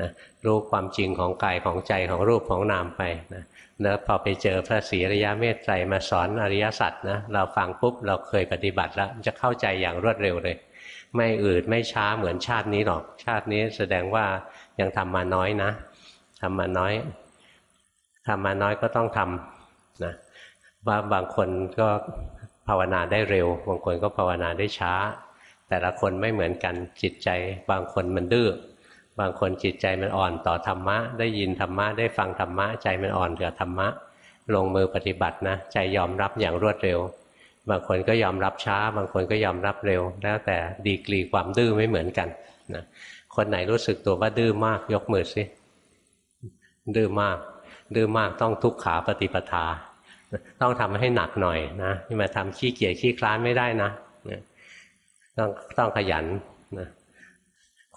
นะรู้ความจริงของกายของใจของรูปของนามไปนะแล้วพอไปเจอพระศรีอริยเมตไตรมาสอนอริยสัจนะเราฟังปุ๊บเราเคยปฏิบัติแล้วจะเข้าใจอย่างรวดเร็วเลย ไม่อืดไม่ช้าเหมือนชาตินี้หรอก ชาตินี้แสดงว่า ยังทำมาน้อยนะทำมาน้อยทำมาน้อยก็ต้องทำนะว่าบางคนก็ภาวนาได้เร็ว บางคนก็ภาวนาได้ช้า แต่ละคนไม่เหมือนกันจิตใจ บางคนมันดื้อบางคนจิตใจมันอ่อนต่อธรรมะ ได้ยินธรรมะได้ฟังธรรมะ ใจมันอ่อนกับธรรมะ ลงมือปฏิบัตินะ ใจยอมรับอย่างรวดเร็ว บางคนก็ยอมรับช้า บางคนก็ยอมรับเร็ว แล้วแต่ดีกรีความดื้อไม่เหมือนกันนะ คนไหนรู้สึกตัวว่าดื้อมากยกมือสิดื้อมาก ดื้อมากต้องทุกขาปฏิปทา ต้องทำให้หนักหน่อยนะที่มาทำขี้เกียจขี้คลานไม่ได้นะต้องต้องขยันนะ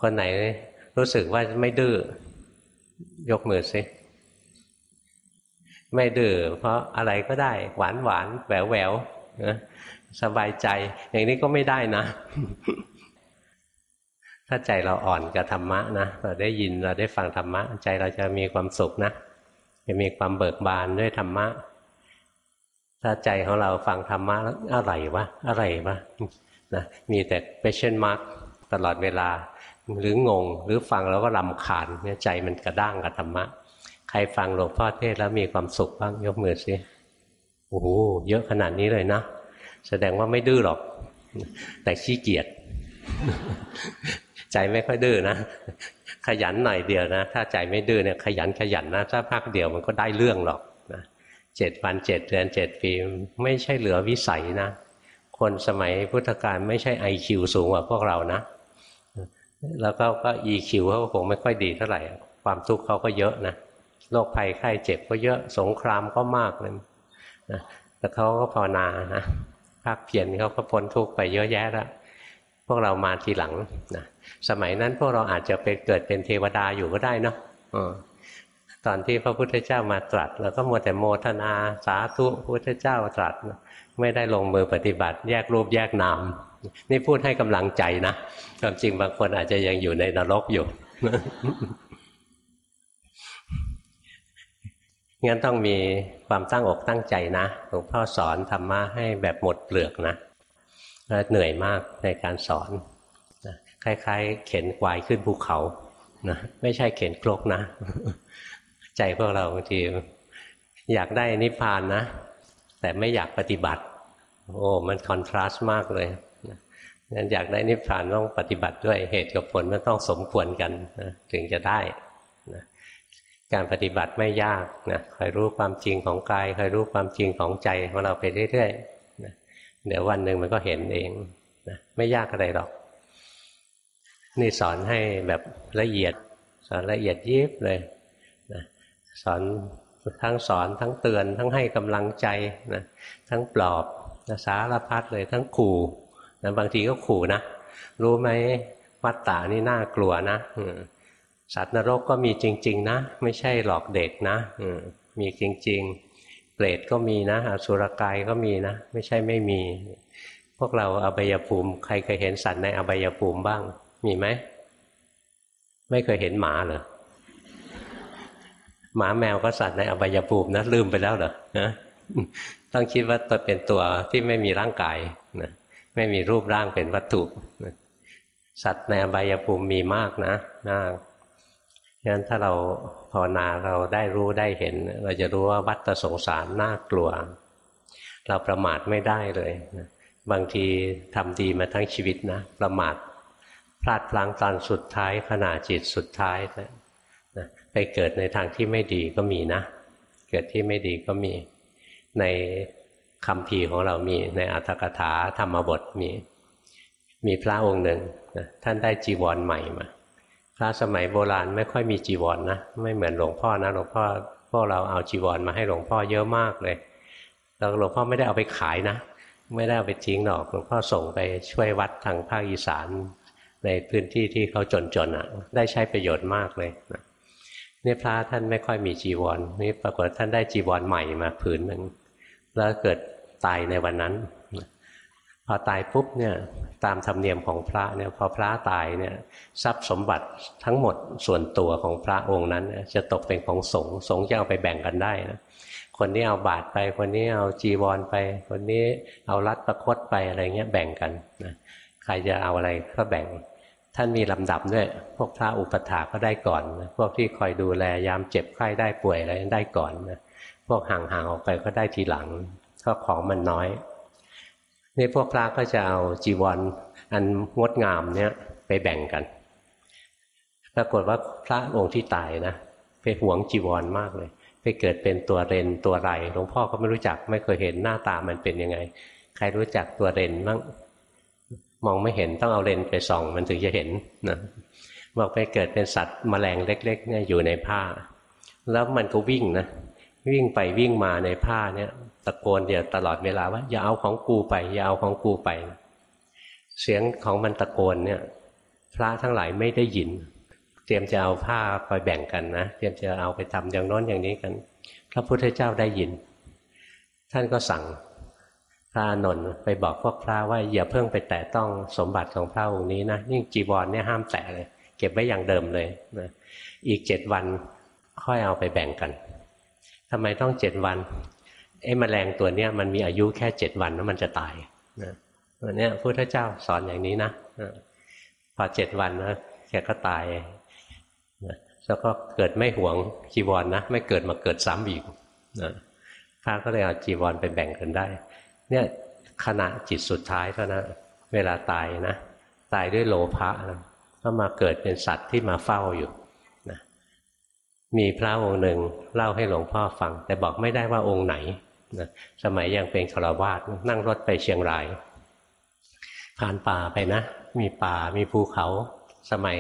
คนไหนรู้สึกว่าไม่ดื้อยกมือสิไม่ดื้อเพราะอะไรก็ได้ หวานหวานแหววแหววนะสบายใจ อย่างนี้ก็ไม่ได้นะ ถ้าใจเราอ่อนกับธรรมะนะเราได้ยินเราได้ฟังธรรมะ ใจเราจะมีความสุขนะจะมีความเบิกบานด้วยธรรมะ ถ้าใจของเราฟังธรรมะแล้วอะไรวะอะไรวะนะมีแต่ question mark ตลอดเวลา หรืองง หรือฟังแล้วก็ลำคาญเนี่ยใจมันกระด้างกับธรรมะ ใครฟังหลวงพ่อเทศแล้วมีความสุขบ้างยกมือสิโอ้โหเยอะขนาดนี้เลยนะแสดงว่าไม่ดื้อหรอก แต่ขี้เกียจ ใจไม่ค่อยดื้อนะ ขยันหน่อยเดียวนะ ถ้าใจไม่ดื้อเนี่ยขยันขยันนะถ้าพักเดียวมันก็ได้เรื่องหรอกนะเจ็ดวันเจ็ดเดือนเจ็ดปีไม่ใช่เหลือวิสัยนะ คนสมัยพุทธกาลไม่ใช่ไอคิวสูงกว่าพวกเรานะ แล้วก็ก็อีคิวเขาคงไม่ค่อยดีเท่าไหร่ ความทุกข์เขาก็เยอะนะโรคภัยไข้เจ็บก็เยอะสงครามก็มากเลยนะแต่เขาก็ภาวนานะภาคเพียรเขาก็พ้นทุกข์ไปเยอะแยะแล้ว พวกเรามาทีหลังนะสมัยนั้นพวกเราอาจจะไปเกิดเป็นเทวดาอยู่ก็ได้เนาะตอนที่พระพุทธเจ้ามาตรัสแล้วก็มัวแต่โมทนาสาธุพุทธเจ้าตรัส ไม่ได้ลงมือปฏิบัติ แยกรูปแยกนาม นี่พูดให้กำลังใจนะความจริงบางคนอาจจะยังอยู่ในนรกอยู่งั้นต้องมีความตั้งอกตั้งใจนะหลวงพ่อสอนธรรมะให้แบบหมดเปลือกนะ เหนื่อยมากในการสอนนะคล้ายๆ เข็นควายขึ้นภูเขานะไม่ใช่เข็นครกนะ ใจพวกเราบางทีอยากได้นิพพานนะ แต่ไม่อยากปฏิบัติ โอ้มันคอนทราสต์มากเลยงั้นอยากได้นิพพานต้องปฏิบัติด้วยเหตุกับผลมันต้องสมควรกันนะถึงจะได้นะการปฏิบัติไม่ยากนะคอยรู้ความจริงของกายคอยรู้ความจริงของใจของเราไปเรื่อยๆ เดี๋ยววันหนึ่งมันก็เห็นเองนะไม่ยากอะไรหรอก นี่สอนให้แบบละเอียด สอนละเอียดยิบเลยนะสอนทั้งสอนทั้งเตือน ทั้งให้กำลังใจนะทั้งปลอบนะสารพัดเลยทั้งขู่นะบางทีก็ขู่นะ รู้ไหมวัตตานี่น่ากลัวนะสัตว์นรกก็มีจริง ๆ นะ ไม่ใช่หลอกเด็กนะมีจริง ๆ เปรตก็มีนะอสุรกายก็มีนะ ไม่ใช่ไม่มี พวกเราอบายภูมิ ใครเคยเห็นสัตว์ในอบายภูมิบ้าง มีไหม ไม่เคยเห็นหมาเหรอหมาแมวก็สัตว์ในอบายภูมินะลืมไปแล้วเหรอนะต้องคิดว่าตัวเป็นตัวที่ไม่มีร่างกายนะไม่มีรูปร่างเป็นวัตถุสัตว์ในอบายภูมิมีมากนะมากฉะนั้นถ้าเรา ภาวนาเราได้รู้ได้เห็น เราจะรู้ว่าวัฏสงสารน่ากลัว เราประมาทไม่ได้เลยนะบางทีทำดีมาทั้งชีวิตนะ ประมาทพลาดพลั้งตอนสุดท้ายขณะจิตสุดท้ายนะไปเกิดในทางที่ไม่ดีก็มีนะ เกิดที่ไม่ดีก็มี ในคำพีของเรามีในอัตถกถาธรรมบทมี มีพระองค์หนึ่งนะท่านได้จีวรใหม่มา พระสมัยโบราณไม่ค่อยมีจีวรนนะไม่เหมือนหลวงพ่อนะหลวงพ่อพวกเราเอาจีวรมาให้หลวงพ่อเยอะมากเลยแล้วหลวงพ่อไม่ได้เอาไปขายนะ ไม่ได้เอาไปทิ้งหรอกหลวงพ่อส่งไปช่วยวัดทางภาคอีสานในพื้นที่ที่เขาจนๆอะ ได้ใช้ประโยชน์มากเลยนะนี่พระท่านไม่ค่อยมีจีวรนี่ปรากฏท่านได้จีวรใหม่มาผืนหนึ่งแล้วเกิดตายในวันนั้น พอตายปุ๊บเนี่ยตามธรรมเนียมของพระเนี่ยพอพระตายเนี่ยทรัพย์สมบัติทั้งหมดส่วนตัวของพระองค์นั้น จะตกเป็นของสงฆ์สงฆ์จะเอาไปแบ่งกันได้นะคนนี้เอาบาตรไปคนนี้เอาจีวรไป คนนี้เอารัดประคตไปอะไรเงี้ยแบ่งกันนะใครจะเอาอะไรก็แบ่ง ท่านมีลำดับด้วยพวกพระอุปถาก็ได้ก่อนนะพวกที่คอยดูแลยามเจ็บไข้ได้ป่วยอะไรได้ก่อนนะพวกห่างๆออกไปก็ได้ทีหลังก็ของมันน้อย นี่พวกพระก็จะเอาจีวรออันงดงามเนี่ยไปแบ่งกัน ปรากฏว่าพระองค์ที่ตายนะไปหวงจีวรมากเลย ไปเกิดเป็นตัวเรนตัวไรหลวงพ่อก็ไม่รู้จักไม่เคยเห็นหน้าตามันเป็นยังไง ใครรู้จักตัวเรนบ้างมองไม่เห็นต้องเอาเลนไปส่อง มันถึงจะเห็นนะบอกไปเกิดเป็นสัตว์มแมลงเล็ก ๆ เนี่ยอยู่ในผ้า แล้วมันก็วิ่งนะวิ่งไปวิ่งมาในผ้าเนี่ยะโกนเดียวตลอดเวลาว่าอย่าเอาของกูไป อย่าเอาของกูไป เสียงของมันตะโกนเนี่ยพระทั้งหลายไม่ได้ยิน เตรียมจะเอาผ้าไปแบ่งกันนะเตรียมจะเอาไปทำอย่างน้นอย่างนี้กัน พระพุทธเจ้าได้ยิน ท่านก็สั่งพระนนท์ไปบอกพวกพระว่าอย่าเพิ่งไปแตะต้องสมบัติของพระองค์นี้นะยิ่งจีวรเนี่ยห้ามแตะเลย เก็บไว้อย่างเดิมเลยนะอีกเจ็ดวันค่อยเอาไปแบ่งกันทำไมต้องเจ็ดวัน ไอ้มแมลงตัวเนี้ยมันมีอายุแค่เจ็ดวันแล้วมันจะตายนะตัวเนี้ยพุทธเจ้าสอนอย่างนี้นะพอเจ็ดวันนะแกก็ตายนะแล้วก็เกิดไม่หวงจีวรนนะไม่เกิดมาเกิดซ้ำอีกนะพระก็เลยเอาจีวรไปแบ่งกันได้ เนี่ยขณะจิตสุดท้ายเท่านะั้นเวลาตายนะตายด้วยโลภะนะก็มาเกิดเป็นสัตว์ที่มาเฝ้าอยู่นะมีพระองค์หนึ่งเล่าให้หลวงพ่อฟัง แต่บอกไม่ได้ว่าองค์ไหน นะสมัยยังเป็นฆราวาสนั่งรถไปเชียงราย ผ่านป่าไปนะ มีป่ามีภูเขา สมัย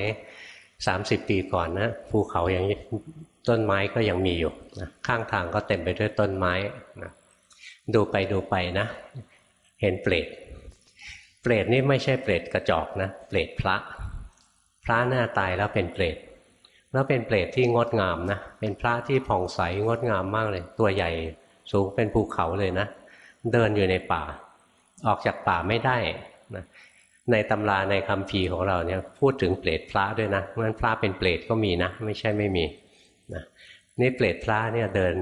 สามสิบปีก่อนนะภูเขายังต้นไม้ก็ยังมีอยู่นะข้างทางก็เต็มไปด้วยต้นไม้นะดูไปดูไปนะ เห็นเปรตเปรตนี่ไม่ใช่เปรตกระจอกนะเปรตพระ พระหน้าตายแล้วเป็นเปรตแล้วเป็นเปรตที่งดงามนะเป็นพระที่ผ่องใสงดงามมากเลย ตัวใหญ่ สูงเป็นภูเขาเลยนะ เดินอยู่ในป่า ออกจากป่าไม่ได้นะในตำราในคำพีของเราเนี่ยพูดถึงเปรตพระด้วยนะเพราะฉะนั้นพระเป็นเปรตก็มีนะ ไม่ใช่ไม่มีนะนี่เปรตพระเนี่ยเดิน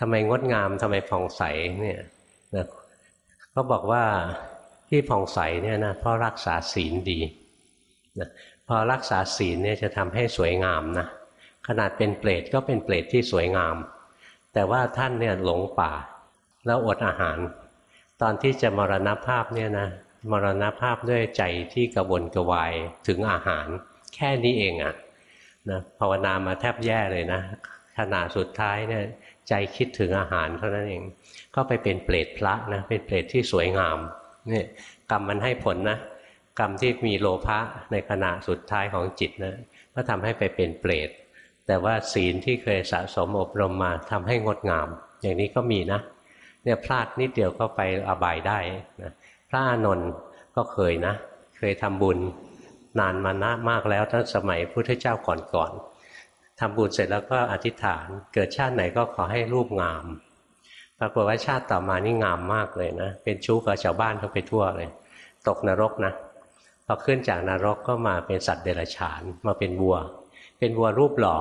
ทำไมงดงามทำไมผ่องใสเนี่ยนะก็บอกว่าที่ผ่องใสเนี่ยนะเพราะรักษาศีลดีนะพอรักษาศีลเนี่ยจะทำให้สวยงามนะขนาดเป็นเปรตก็เป็นเปรตที่สวยงาม แต่ว่าท่านเนี่ยหลงป่า แล้วอดอาหาร ตอนที่จะมรณภาพเนี่ยนะมรณภาพด้วยใจที่กระวนกระวายถึงอาหาร แค่นี้เองอะ่ะนะภาวนามาแทบแย่เลยนะขณะสุดท้ายเนี่ยใจคิดถึงอาหารเท่านั้นเอง ก็ไปเป็นเปรตพระนะเป็นเปรตที่สวยงามนี่กรรมมันให้ผลนะกรรมที่มีโลภะในขณะสุดท้ายของจิตนะก็ทำให้ไปเป็นเปรต แต่ว่าศีลที่เคยสะสมอบรมมาทำให้งดงาม อย่างนี้ก็มีนะเนี่ยพลาดนิดเดียวก็ไปอบายได้นะพระอานนท์ก็เคยนะ เคยทำบุญนานมานะมากแล้วตั้งสมัยพุทธเจ้าก่อนๆทำบุญเสร็จแล้วก็อธิษฐาน เกิดชาติไหนก็ขอให้รูปงามปรากฏว่าชาติต่อมานี่งามมากเลยนะเป็นชู้กับชาวบ้านเขาไปทั่วเลย ตกนรกนะพอขึ้นจากนรกก็มาเป็นสัตว์เดรัจฉานมาเป็นวัว เป็นวัวรูปหล่อ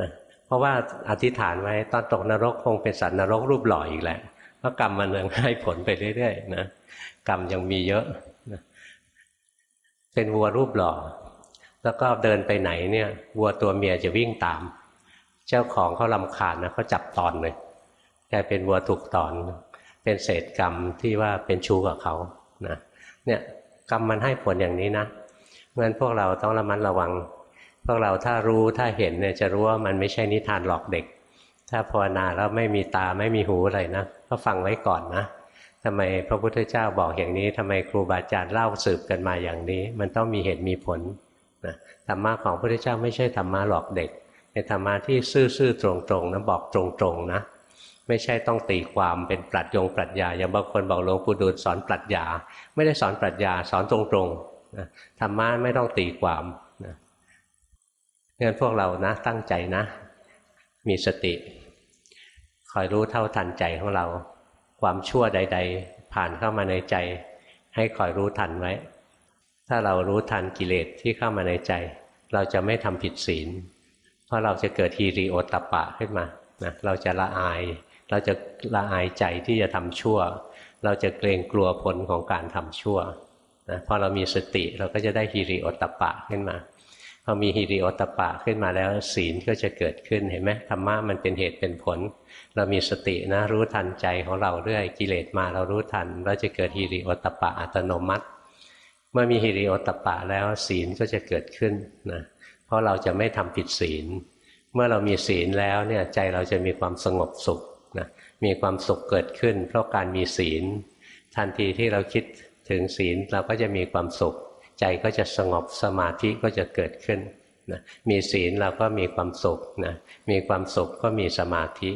นะเพราะว่าอธิษฐานไว้ตอนตกนรกคงเป็นสัตว์นรกรูปหล่ออีกแหละเพราะกรรมมันยังให้ผลไปเรื่อยๆนะกรรมยังมีเยอะเป็นวัวรูปหล่อ แล้วก็เดินไปไหนเนี่ย วัวตัวเมียจะวิ่งตาม เจ้าของเขาลำคาญนะเขาจับตอนเลยกลายเป็นวัวถูกตอน เป็นเศษกรรมที่ว่าเป็นชู้กับเขานะเนี่ยกรรมมันให้ผลอย่างนี้นะเพราะฉะนั้นพวกเราต้องระมัดระวัง พวกเราถ้ารู้ถ้าเห็นเนี่ยจะรู้ว่ามันไม่ใช่นิทานหลอกเด็ก ถ้าภาวนาแล้วไม่มีตาไม่มีหูอะไรนะก็ฟังไว้ก่อนนะทำไมพระพุทธเจ้าบอกอย่างนี้ทำไมครูบาอาจารย์เล่าสืบกันมาอย่างนี้ มันต้องมีเหตุมีผลนะธรรมะของพระพุทธเจ้าไม่ใช่ธรรมะหลอกเด็กเป็นธรรมะที่ซื่อๆตรงๆนะบอกตรงๆนะไม่ใช่ต้องตีความเป็นปรัชญงปรัชญาอย่างบางคนบอกหลวงปู่ดูลสอนปรัชญา ไม่ได้สอนปรัชญาสอนตรงๆนะธรรมะไม่ต้องตีความ งั้นพวกเรานะตั้งใจนะ มีสติ คอยรู้เท่าทันใจของเรา ความชั่วใด ๆ ผ่านเข้ามาในใจ ให้คอยรู้ทันไว้ ถ้าเรารู้ทันกิเลสที่เข้ามาในใจ เราจะไม่ทำผิดศีล เพราะเราจะเกิดฮีริโอตปะขึ้นมานะเราจะละอาย เราจะละอายใจที่จะทำชั่ว เราจะเกรงกลัวผลของการทำชั่วนะพอเรามีสติเราก็จะได้ฮีริโอตปะขึ้นมา พอมีฮิริโอตปะขึ้นมาแล้ว ศีลก็จะเกิดขึ้นเห็นไหมธรรมะมันเป็นเหตุเป็นผล เรามีสตินะรู้ทันใจของเราเรื่อยกิเลสมาเรารู้ทันเราจะเกิดฮิริโอตปะอัตโนมัติ เมื่อมีฮิริโอตปะแล้วศีลก็จะเกิดขึ้นนะเพราะเราจะไม่ทำผิดศีล เมื่อเรามีศีลแล้วเนี่ยใจเราจะมีความสงบสุขนะมีความสุขเกิดขึ้น เพราะการมีศีล ทันทีที่เราคิดถึงศีลเราก็จะมีความสุข ใจก็จะสงบสมาธิก็จะเกิดขึ้นนะมีศีลเราก็มีความสุขนะมีความสุขก็มีสมาธิ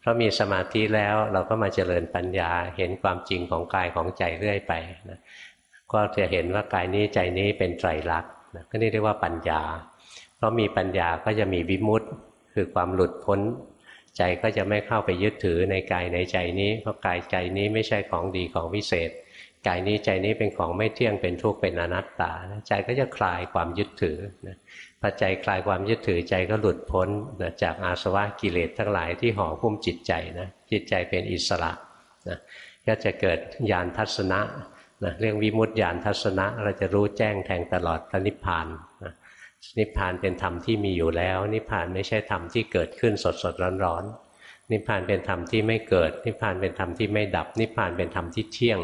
เพราะมีสมาธิแล้วเราก็มาเจริญปัญญาเห็นความจริงของกายของใจเรื่อยไปนะก็จะเห็นว่ากายนี้ใจนี้เป็นไตรลักษณ์นะก็นี่เรียกว่าปัญญา เพราะมีปัญญาก็จะมีวิมุตต์คือความหลุดพ้น ใจก็จะไม่เข้าไปยึดถือในกายในใจนี้ เพราะกายใจนี้ไม่ใช่ของดีของวิเศษ กายนี้ใจนี้เป็นของไม่เที่ยงเป็นทุกข์เป็นอนัตตา ใจก็จะคลายความยึดถือนะพอใจคลายความยึดถือใจก็หลุดพ้นนะจากอาสวะกิเลสทั้งหลายที่ห่อหุ้มจิตใจนะจิตใจเป็นอิสระนะก็จะเกิดญาณทัศนะนะเรื่องวิมุตติญาณทัศนะเราจะรู้แจ้งแทงตลอดนิพพานนะนิพพานเป็นธรรมที่มีอยู่แล้ว นิพพานไม่ใช่ธรรมที่เกิดขึ้นสดสดร้อนร้อนนิพพานเป็นธรรมที่ไม่เกิด นิพพานเป็นธรรมที่ไม่ดับ นิพพานเป็นธรรมที่เที่ยง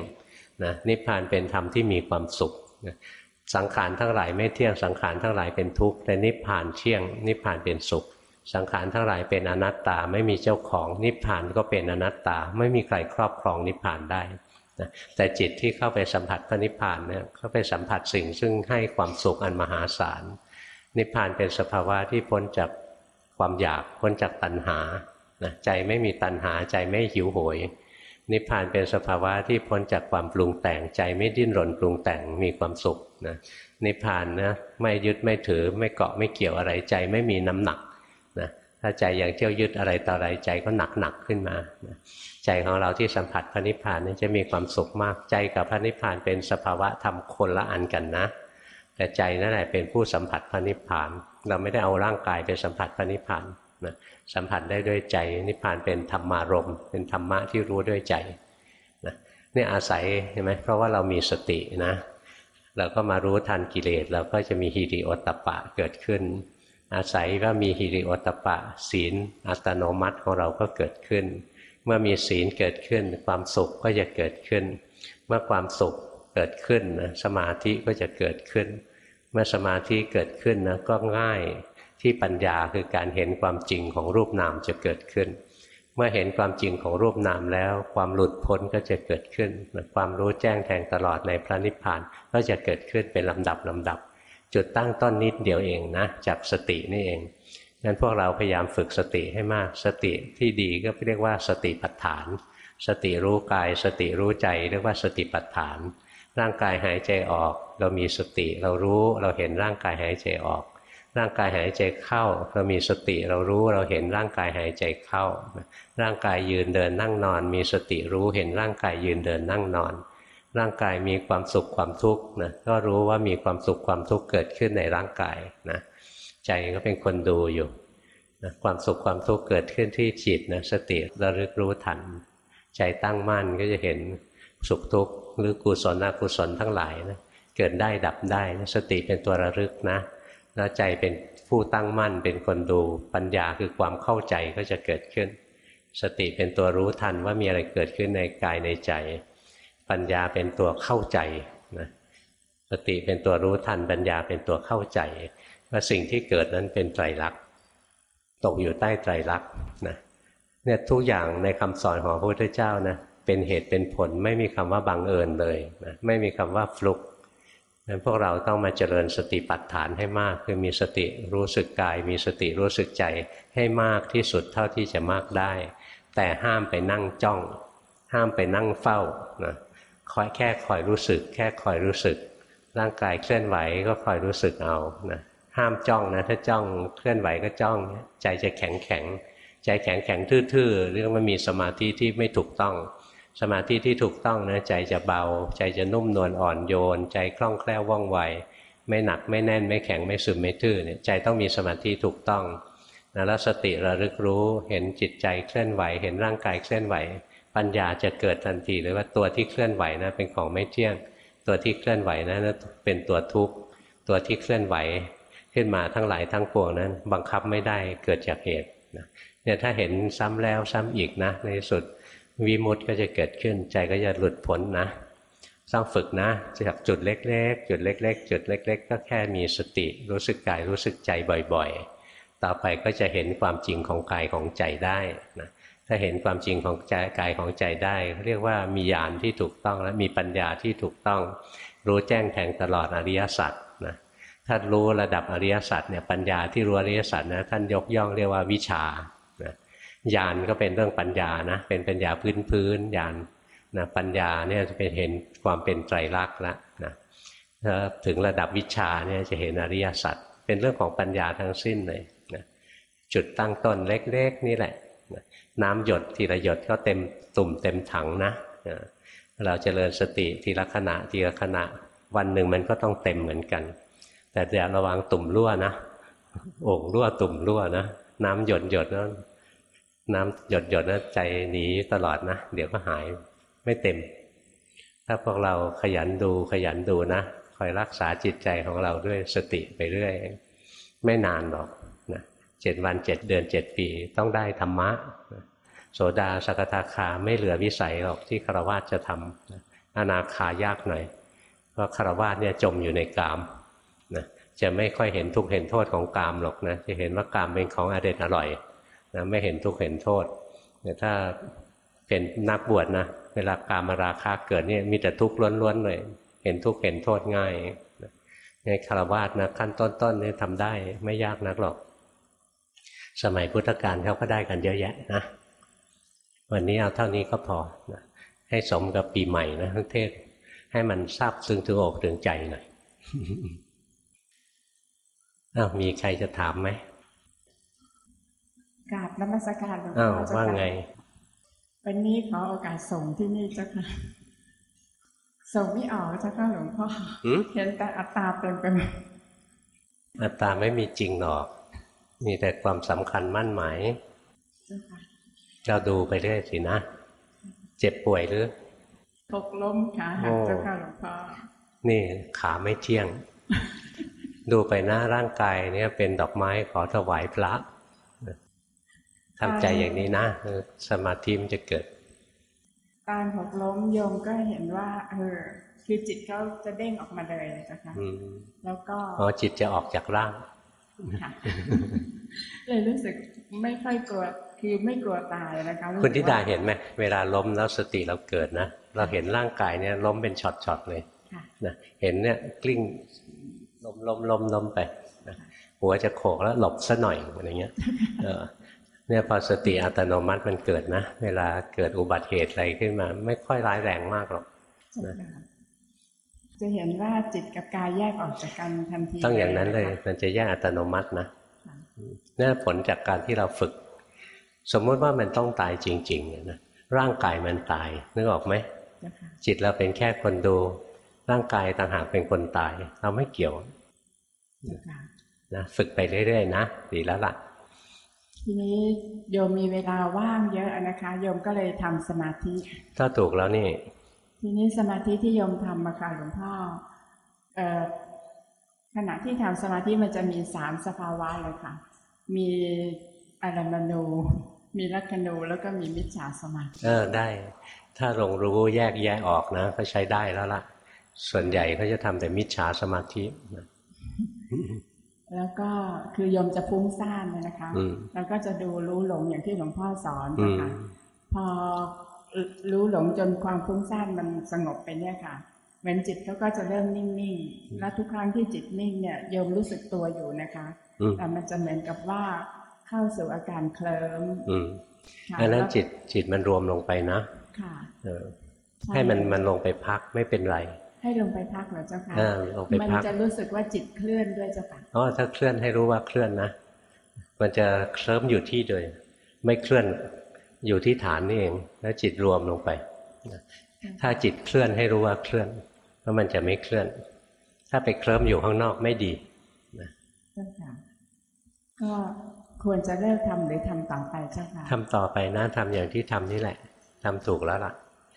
นะนิพพานเป็นธรรมที่มีความสุขนะสังขารทั้งหลายไม่เที่ยงสังขารทั้งหลายเป็นทุกข์แต่นิพพานเที่ยง นิพพานเป็นสุข สังขารทั้งหลายเป็นอนัตตาไม่มีเจ้าของนิพพานก็เป็นอนัตตา ไม่มีใครครอบครองนิพพานได้นะแต่จิตที่เข้าไปสัมผัสพระนิพพานเนี่ยเข้าไปสัมผัสสิ่งซึ่งให้ความสุขอันมหาศาลนิพพานเป็นสภาวะที่พ้นจากความอยากพ้นจากตัณหานะใจไม่มีตัณหาใจไม่หิวโหย นิพพานเป็นสภาวะที่พ้นจากความปรุงแต่งใจไม่ดิ้นรนปรุงแต่งมีความสุขนะนิพพานนะไม่ยึดไม่ถือไม่เกาะไม่เกี่ยวอะไรใจไม่มีน้ำหนักนะถ้าใจยังเที่ยวยึดอะไรต่ออะไรใจก็หนักหนักขึ้นมานะใจของเราที่สัมผัสพระนิพพานนี่จะมีความสุขมากใจกับพระนิพพานเป็นสภาวะธรรมคนละอันกันนะ แต่ใจนั่นแหละเป็นผู้สัมผัสพระนิพพาน เราไม่ได้เอาร่างกายไปสัมผัสพระนิพพานนะ สัมผัสได้ด้วยใจ นิพพานเป็นธรรมารมเป็นธรรมะที่รู้ด้วยใจนะนี่อาศัยเห็นไหมเพราะว่าเรามีสตินะเราก็มารู้ทันกิเลสเราก็จะมีฮิริโอตปะเกิดขึ้น อาศัยว่ามีฮิริโอตปะ ศีลอัตโนมัติของเราก็เกิดขึ้น เมื่อมีศีลเกิดขึ้น ความสุขก็จะเกิดขึ้น เมื่อความสุขเกิดขึ้นนะสมาธิก็จะเกิดขึ้น เมื่อสมาธิเกิดขึ้นนะก็ง่าย ที่ปัญญาคือการเห็นความจริงของรูปนามจะเกิดขึ้น เมื่อเห็นความจริงของรูปนามแล้ว ความหลุดพ้นก็จะเกิดขึ้น ความรู้แจ้งแทงตลอดในพระนิพพานก็จะเกิดขึ้นเป็นลำดับลำดับ จุดตั้งต้นนิดเดียวเองนะจากสตินี่เองงั้นพวกเราพยายามฝึกสติให้มาก สติที่ดีก็เรียกว่าสติปัฏฐาน สติรู้กายสติรู้ใจเรียกว่าสติปัฏฐาน ร่างกายหายใจออก เรามีสติเรารู้เราเห็นร่างกายหายใจออก ร่างกายหายใจเข้า เรามีสติเรารู้เราเห็นร่างกายหายใจเข้า ร่างกายยืนเดินนั่งนอน มีสติรู้เห็นร่างกายยืนเดินนั่งนอน ร่างกายมีความสุขความทุกข์นะก็รู้ว่ามีความสุขความทุกข์เกิดขึ้นในร่างกายนะใจก็เป็นคนดูอยู่นะความสุขความทุกข์เกิดขึ้นที่จิตนะสติระลึกรู้ทัน ใจตั้งมั่นก็จะเห็นสุขทุกข์หรือกุศลอกุศลทั้งหลายนะเกิดได้ดับได้สติเป็นตัวระลึกนะ แล้วใจเป็นผู้ตั้งมั่นเป็นคนดูปัญญาคือความเข้าใจก็จะเกิดขึ้น สติเป็นตัวรู้ทันว่ามีอะไรเกิดขึ้นในกายในใจ ปัญญาเป็นตัวเข้าใจนะสติเป็นตัวรู้ทันปัญญาเป็นตัวเข้าใจ ว่าสิ่งที่เกิดนั้นเป็นไตรลักษณ์ตกอยู่ใต้ไตรลักษณ์นะเนี่ยทุกอย่างในคำสอนของพระพุทธเจ้านะเป็นเหตุเป็นผลไม่มีคำว่าบังเอิญเลยนะไม่มีคำว่าฟลุก นั้นพวกเราต้องมาเจริญสติปัฏฐานให้มาก คือมีสติรู้สึกกาย มีสติรู้สึกใจให้มากที่สุดเท่าที่จะมากได้ แต่ห้ามไปนั่งจ้อง ห้ามไปนั่งเฝ้านะคอยแค่คอยรู้สึก แค่คอยรู้สึก ร่างกายเคลื่อนไหวก็คอยรู้สึกเอานะห้ามจ้องนะถ้าจ้องเคลื่อนไหวก็จ้อง ใจจะแข็งแข็ง ใจแข็งแข็งทื่อๆเรื่องมันมีสมาธิที่ไม่ถูกต้อง สมาธิที่ถูกต้องนะใจจะเบา ใจจะนุ่มนวลอ่อนโยน ใจคล่องแคล่วว่องไว ไม่หนักไม่แน่นไม่แข็งไม่ซึมไม่ทื่อเนี่ยใจต้องมีสมาธิถูกต้องนะแล้วสติระลึกรู้เห็นจิตใจเคลื่อนไหว เห็นร่างกายเคลื่อนไหว ปัญญาจะเกิดทันทีเลยว่าตัวที่เคลื่อนไหวนะเป็นของไม่เที่ยง ตัวที่เคลื่อนไหวนะั้นเป็นตัวทุกข์ตัวที่เคลื่อนไหว ขึ้นมาทั้งหลายทั้งปวงนั้น บังคับไม่ได้เกิดจากเหตุเนี่ยถ้าเห็นซ้ำแล้วซ้ำอีกนะในสุด วิมุตต์ก็จะเกิดขึ้น ใจก็จะหลุดพ้นนะต้องฝึกนะจากจุดเล็ก ๆ จุดเล็ก ๆ จุดเล็ก ๆ ก็แค่มีสติรู้สึกกายรู้สึกใจบ่อยๆ ต่อไปก็จะเห็นความจริงของกายของใจได้นะถ้าเห็นความจริงของใจกายของใจได้ เรียกว่ามีญาณที่ถูกต้องและมีปัญญาที่ถูกต้อง รู้แจ้งแทงตลอดอริยสัจนะถ้ารู้ระดับอริยสัจเนี่ยปัญญาที่รู้อริยสัจนะท่านยกย่องเรียกว่าวิชา ญาณก็เป็นเรื่องปัญญานะเป็นปัญญาพื้นพื้นญาณนะปัญญาเนี่ยจะเป็นเห็นความเป็นไตรลักษณ์แล้วนะถ้าถึงระดับวิชาเนี่ยจะเห็นอริยสัจเป็นเรื่องของปัญญาทั้งสิ้นเลยนะจุดตั้งต้นเล็กๆนี่แหละนะน้ำหยดทีละหยดก็เต็มตุ่มเต็มถังนะนะเราจเจริญสติทีละขณะทีละขณะวันหนึ่งมันก็ต้องเต็มเหมือนกัน แต่อย่าระวังตุ่มรั่วนะโอ่งรั่วตุ่มรั่วนะ น้ำหยดหยดนั้น น้ำหยดหยดนะใจหนีตลอดนะ เดี๋ยวก็หายไม่เต็ม ถ้าพวกเราขยันดูขยันดูนะคอยรักษาจิตใจของเราด้วยสติไปเรื่อย ไม่นานหรอกนะเจ็ดวันเจ็ดเดือนเจ็ดปีต้องได้ธรรมะ โสดาสกทาคาไม่เหลือวิสัยหรอกที่คารวะจะทำอนาคายากหน่อย เพราะคารวะเนี่ยจมอยู่ในกามนะจะไม่ค่อยเห็นทุกข์เห็นโทษของกามหรอกนะจะเห็นว่ากามเป็นของอเด็ดอร่อย นะไม่เห็นทุกข์เห็นโทษแต่ถ้าเป็นนักบวชนะเวลากามราคาเกิดเนี่ยมีแต่ทุกข์ล้วนๆเลยเห็นทุกข์เห็นโทษง่ายในคารวะนะขั้นต้นๆนี่ทำได้ไม่ยากนักหรอก สมัยพุทธกาลเขาก็ได้กันเยอะแยะนะวันนี้เอาเท่านี้ก็พอนะให้สมกับปีใหม่นะทั้งเทศให้มันทราบซึ้งถึงอกถึงใจหน่อยอ้าวมีใครจะถามไหม กราบนมัสการหลวงอ้าพ่วอเจ้าว่าค่ะไง วันนี้ขอโอกาสส่งที่นี่เจ้าค่ะส่งไม่ออกเจ้าค่ะหลวงพ่อหืมเห็นแต่อัตตาเต็มไปหมดอัตตาไม่มีจริงหรอก มีแต่ความสำคัญมั่นหมายเจ้าค่ะเราดูไปเรื่อยสินะ เจ็บป่วยหรือตกล้มขาหักโอ้เจ้าค่ะหลวงพ่อนี่ขาไม่เที่ยง ดูไปหน้าร่างกายเนี่ยเป็นดอกไม้ขอถวายพระ ทำใจอย่างนี้นะเออสมาธิมันจะเกิดตอนหกล้มโยมก็เห็นว่า เออ คือจิตเขาจะเด้งออกมาเลยเจ้าค่ะอืมแล้วก็อ๋อจิตจะออกจากร่างค่ะเลยรู้สึกไม่ค่อยกลัวคือไม่กลัวตายนะคะรู้สึกคุณธิดาว่เห็นไหมเวลาล้มแล้วสติเราเกิดนะเราเห็นร่างกายเนี่ยล้มเป็นช็อตๆเลยค่ะนะเห็นเนี่ยกลิ้งล้มล้มล้มล้มไปนะหัวจะโขกแล้วหลบซะหน่อยอะไรเงี้ย เออเนี่ยพอสติอัตโนมัติมันเกิดนะ เวลาเกิดอุบัติเหตุอะไรขึ้นมา ไม่ค่อยร้ายแรงมากหรอกใช่ค่ะจะเห็นว่าจิตกับกายแยกออกจากกันทันทีต้องอย่างนั้นเลยะคะมันจะแยกอัตโนมัตินะค่ะนี่ผลจากการที่เราฝึก สมมติว่ามันต้องตายจริงๆเนี่ยนะร่างกายมันตายนึกออกไหมเจ้าค่ะจิตเราเป็นแค่คนดู ร่างกายต่างหากเป็นคนตาย เราไม่เกี่ยวเจ้าค่ะนะฝึกไปเรื่อยๆนะดีแล้วล่ะ ทีนี้โยมมีเวลาว่างเยอะนะคะโยมก็เลยทำสมาธิ ถ้าถูกแล้วนี่ ทีนี้สมาธิที่โยมทำมาค่ะหลวงพ่อเอ่อขณะที่ทำสมาธิมันจะมีสามสภาวะเลยค่ะ มีอารมณูมีลักขณูแล้วก็มีมิจฉาสมาธิเออได้ ถ้าลงรู้แยกแยะออกนะก็ใช้ได้แล้วล่ะ ส่วนใหญ่เขาจะทำแต่มิจฉาสมาธินะ แล้วก็คือโยมจะฟุ้งซ่านเลยนะคะอืมแล้วก็จะดูรู้หลงอย่างที่หลวงพ่อสอนอืนะมคะพอรู้หลงจนความฟุ้งซ่านมันสงบไปเนี่ยค่ะเหมือนจิตเขาก็จะเริ่มนิ่งๆ และทุกครั้งที่จิตนิ่งเนี่ยโยมรู้สึกตัวอยู่นะคะอืมแต่มันจะเหมือนกับว่าเข้าสู่อาการเคลิ้มอืมค่ะอันนั้นแล้วจิตจิตมันรวมลงไปนะค่ะเออช่ให้มันมันลงไปพักไม่เป็นไร ให้ลงไปพักเหรอเจ้าค่ะเออลงไปมันพักจะรู้สึกว่าจิตเคลื่อนด้วยเจ้าค่ะ อ๋อถ้าเคลื่อนให้รู้ว่าเคลื่อนนะ มันจะเคลิ้มอยู่ที่เดยไม่เคลื่อนอยู่ที่ฐานนี่เอง แล้วจิตรวมลงไปนะถ้าจิตเคลื่อนให้รู้ว่าเคลื่อนแล้วมันจะไม่เคลื่อน ถ้าไปเคลิ้มอยู่ข้างนอกไม่ดีเจ้าค่ะก็ควรจะเลิกทำหรือทำต่อไปเจ้าค่ะทำต่อไปนะทำอย่างที่ทำนี่แหละทำถูกแล้วล่ะ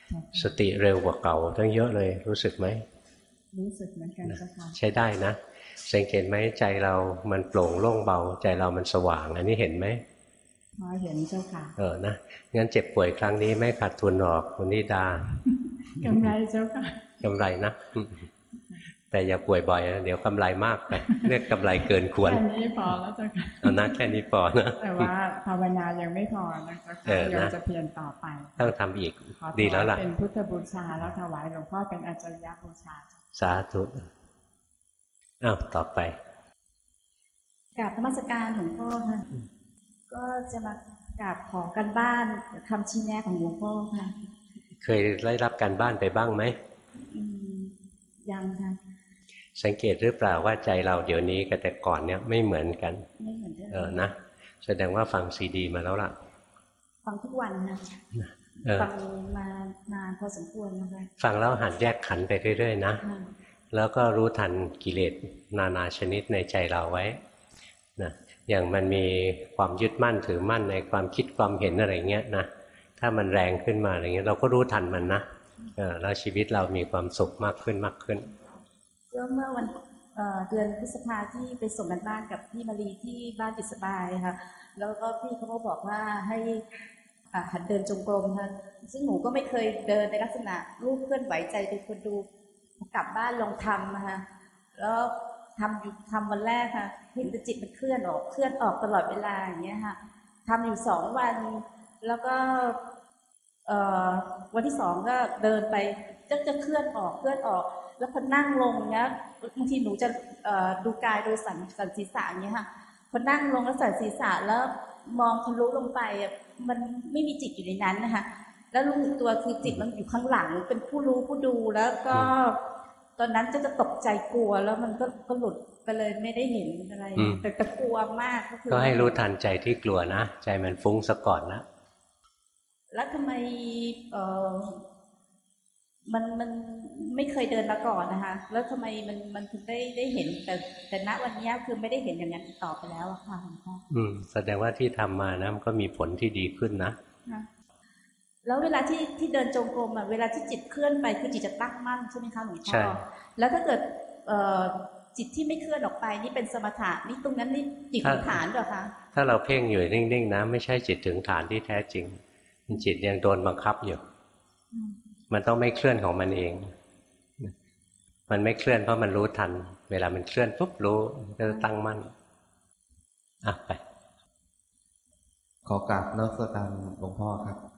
เจ้าสค่ะติเร็วกว่าเก่าตั้งเยอะเลยรู้สึกไหมรู้สึกเหมือนกันเจ้าค่ะใช้ได้นะ สังเกตไหมใจเรามันโปร่งโล่งเบา ใจเรามันสว่าง อันนี้เห็นไหมพอเห็นเจ้าค่ะ เออนะงั้นเจ็บป่วยครั้งนี้ไม่ขาดทุนหรอกคุณนิดากำไรเจ้าค่ะกำไรนะแต่อย่าป่วยบ่อยนะเดี๋ยวกำไรมากไปเรียกกำไรเกินควรแค่นี้พอแล้วเจ้าค่ะเอานะแค่นี้พอนะแต่ว่าภาวนายังไม่พอนะเจ้าเอค่ะอนะโยมจะเพียรต่อไป ต้องทำอีกขอถดีวายแล้วล่ะเป็นพุทธบูชาแล้วถวายหลวงพ่อเป็นอาจารยบูชา สาธุ อ้าวต่อไปกราบนมัสการหลวงพ่อค่ะก็จะมากราบขอกันบ้านคำชี้แนะของหลวงพ่อค่ะ เคยได้รับการบ้านไปบ้างไหมอืมยังค่ะสังเกตหรือเปล่าว่าใจเราเดี๋ยวนี้กับแต่ก่อนเนี่ยไม่เหมือนกันไม่เหมือนเดิมเออนะแสดงว่าฟังซีดี มาแล้วล่ะ ฟังทุกวันค่ะเออฟังมานานพอสมควรนะคะฟังแล้วหัดแยกขันธ์ไปเรื่อยๆนะค่ะ แล้วก็รู้ทันกิเลสนานาชนิดในใจเราไว้นะอย่างมันมีความยึดมั่นถือมั่นในความคิดความเห็นอะไรเงี้ยนะถ้ามันแรงขึ้นมาอะไรเงี้ยเราก็รู้ทันมันนะแล้วชีวิตเรามีความสุขมากขึ้นมากขึ้นก็เมื่อวันเอ่อเดือนพฤษภาที่ไปส่งกันบ้านกับพี่มารีที่บ้านติดสบายค่ะแล้วก็พี่เขาก็บอกว่าให้หัดเดินจงกรมค่ะซึ่งหนูก็ไม่เคยเดินในลักษณะรูปเคลื่อนไหวใจเป็นคนดู กลับบ้านลงทำนะคะแล้วทำอยู่ทำวันแรกค่ะ เห็นแต่จิตมันเคลื่อนออกเคลื่อนออกตลอดเวลาอย่างเงี้ยค่ะทำอยู่สองวัน แล้วก็เอวันที่สองก็เดินไปจะจะเคลื่อนออกเคลื่อนออก แล้วพอนั่งลงเนี้ยบางทีหนูจะเอดูกายโดยสันสันศีรษะอย่างเงี้ยค่ะพอนั่งลงแล้วสันศีรษะแล้วมองทะลุลงไปมันไม่มีจิตอยู่ในนั้นนะคะ แล้วรู้สึกตัวคือจิตมันอยู่ข้างหลัง เป็นผู้รู้ผู้ดูแล้วก็ ตอนนั้นจะจะตกใจกลัวแล้วมันก็ก็หลุดไปเลยไม่ได้เห็นอะไรอืมแต่แต่กลัวมากก็คือก็ให้รู้ทันใจที่กลัวนะ ใจมันฟุ้งซะก่อนนะแล้วทำไมเออมันมันไม่เคยเดินมาก่อนนะคะ แล้วทำไมมันมันถึงได้ได้เห็น แต่แต่ณวันเนี้ยคือไม่ได้เห็นอย่างนั้นอีกต่อไปแล้วอะค่ะหลวงพ่ออืม แสดงว่าที่ทำมานะมันก็มีผลที่ดีขึ้นนะค่ะ แล้วเวลาที่ที่เดินจงกรมอะเวลาที่จิตเคลื่อนไปคือจิตจะตั้งมั่นใช่ไหมคะหลวงใช่พ่อแล้วถ้าเกิดเอ่อจิตที่ไม่เคลื่อนออกไปนี่เป็นสมถะนี่ตรงนั้นนี่จิตถึงฐานเหรอคะถ้าเราเพ่งอยู่นิ่งๆนะไม่ใช่จิตถึงฐานที่แท้จริงจิตยังโดนบังคับอยู่อืมมันต้องไม่เคลื่อนของมันเอง มันไม่เคลื่อนเพราะมันรู้ทัน เวลามันเคลื่อนปุ๊บรู้ก็จะตั้งมั่นอะไปขอกราบนักสการหลวงพ่อครับเอ่อ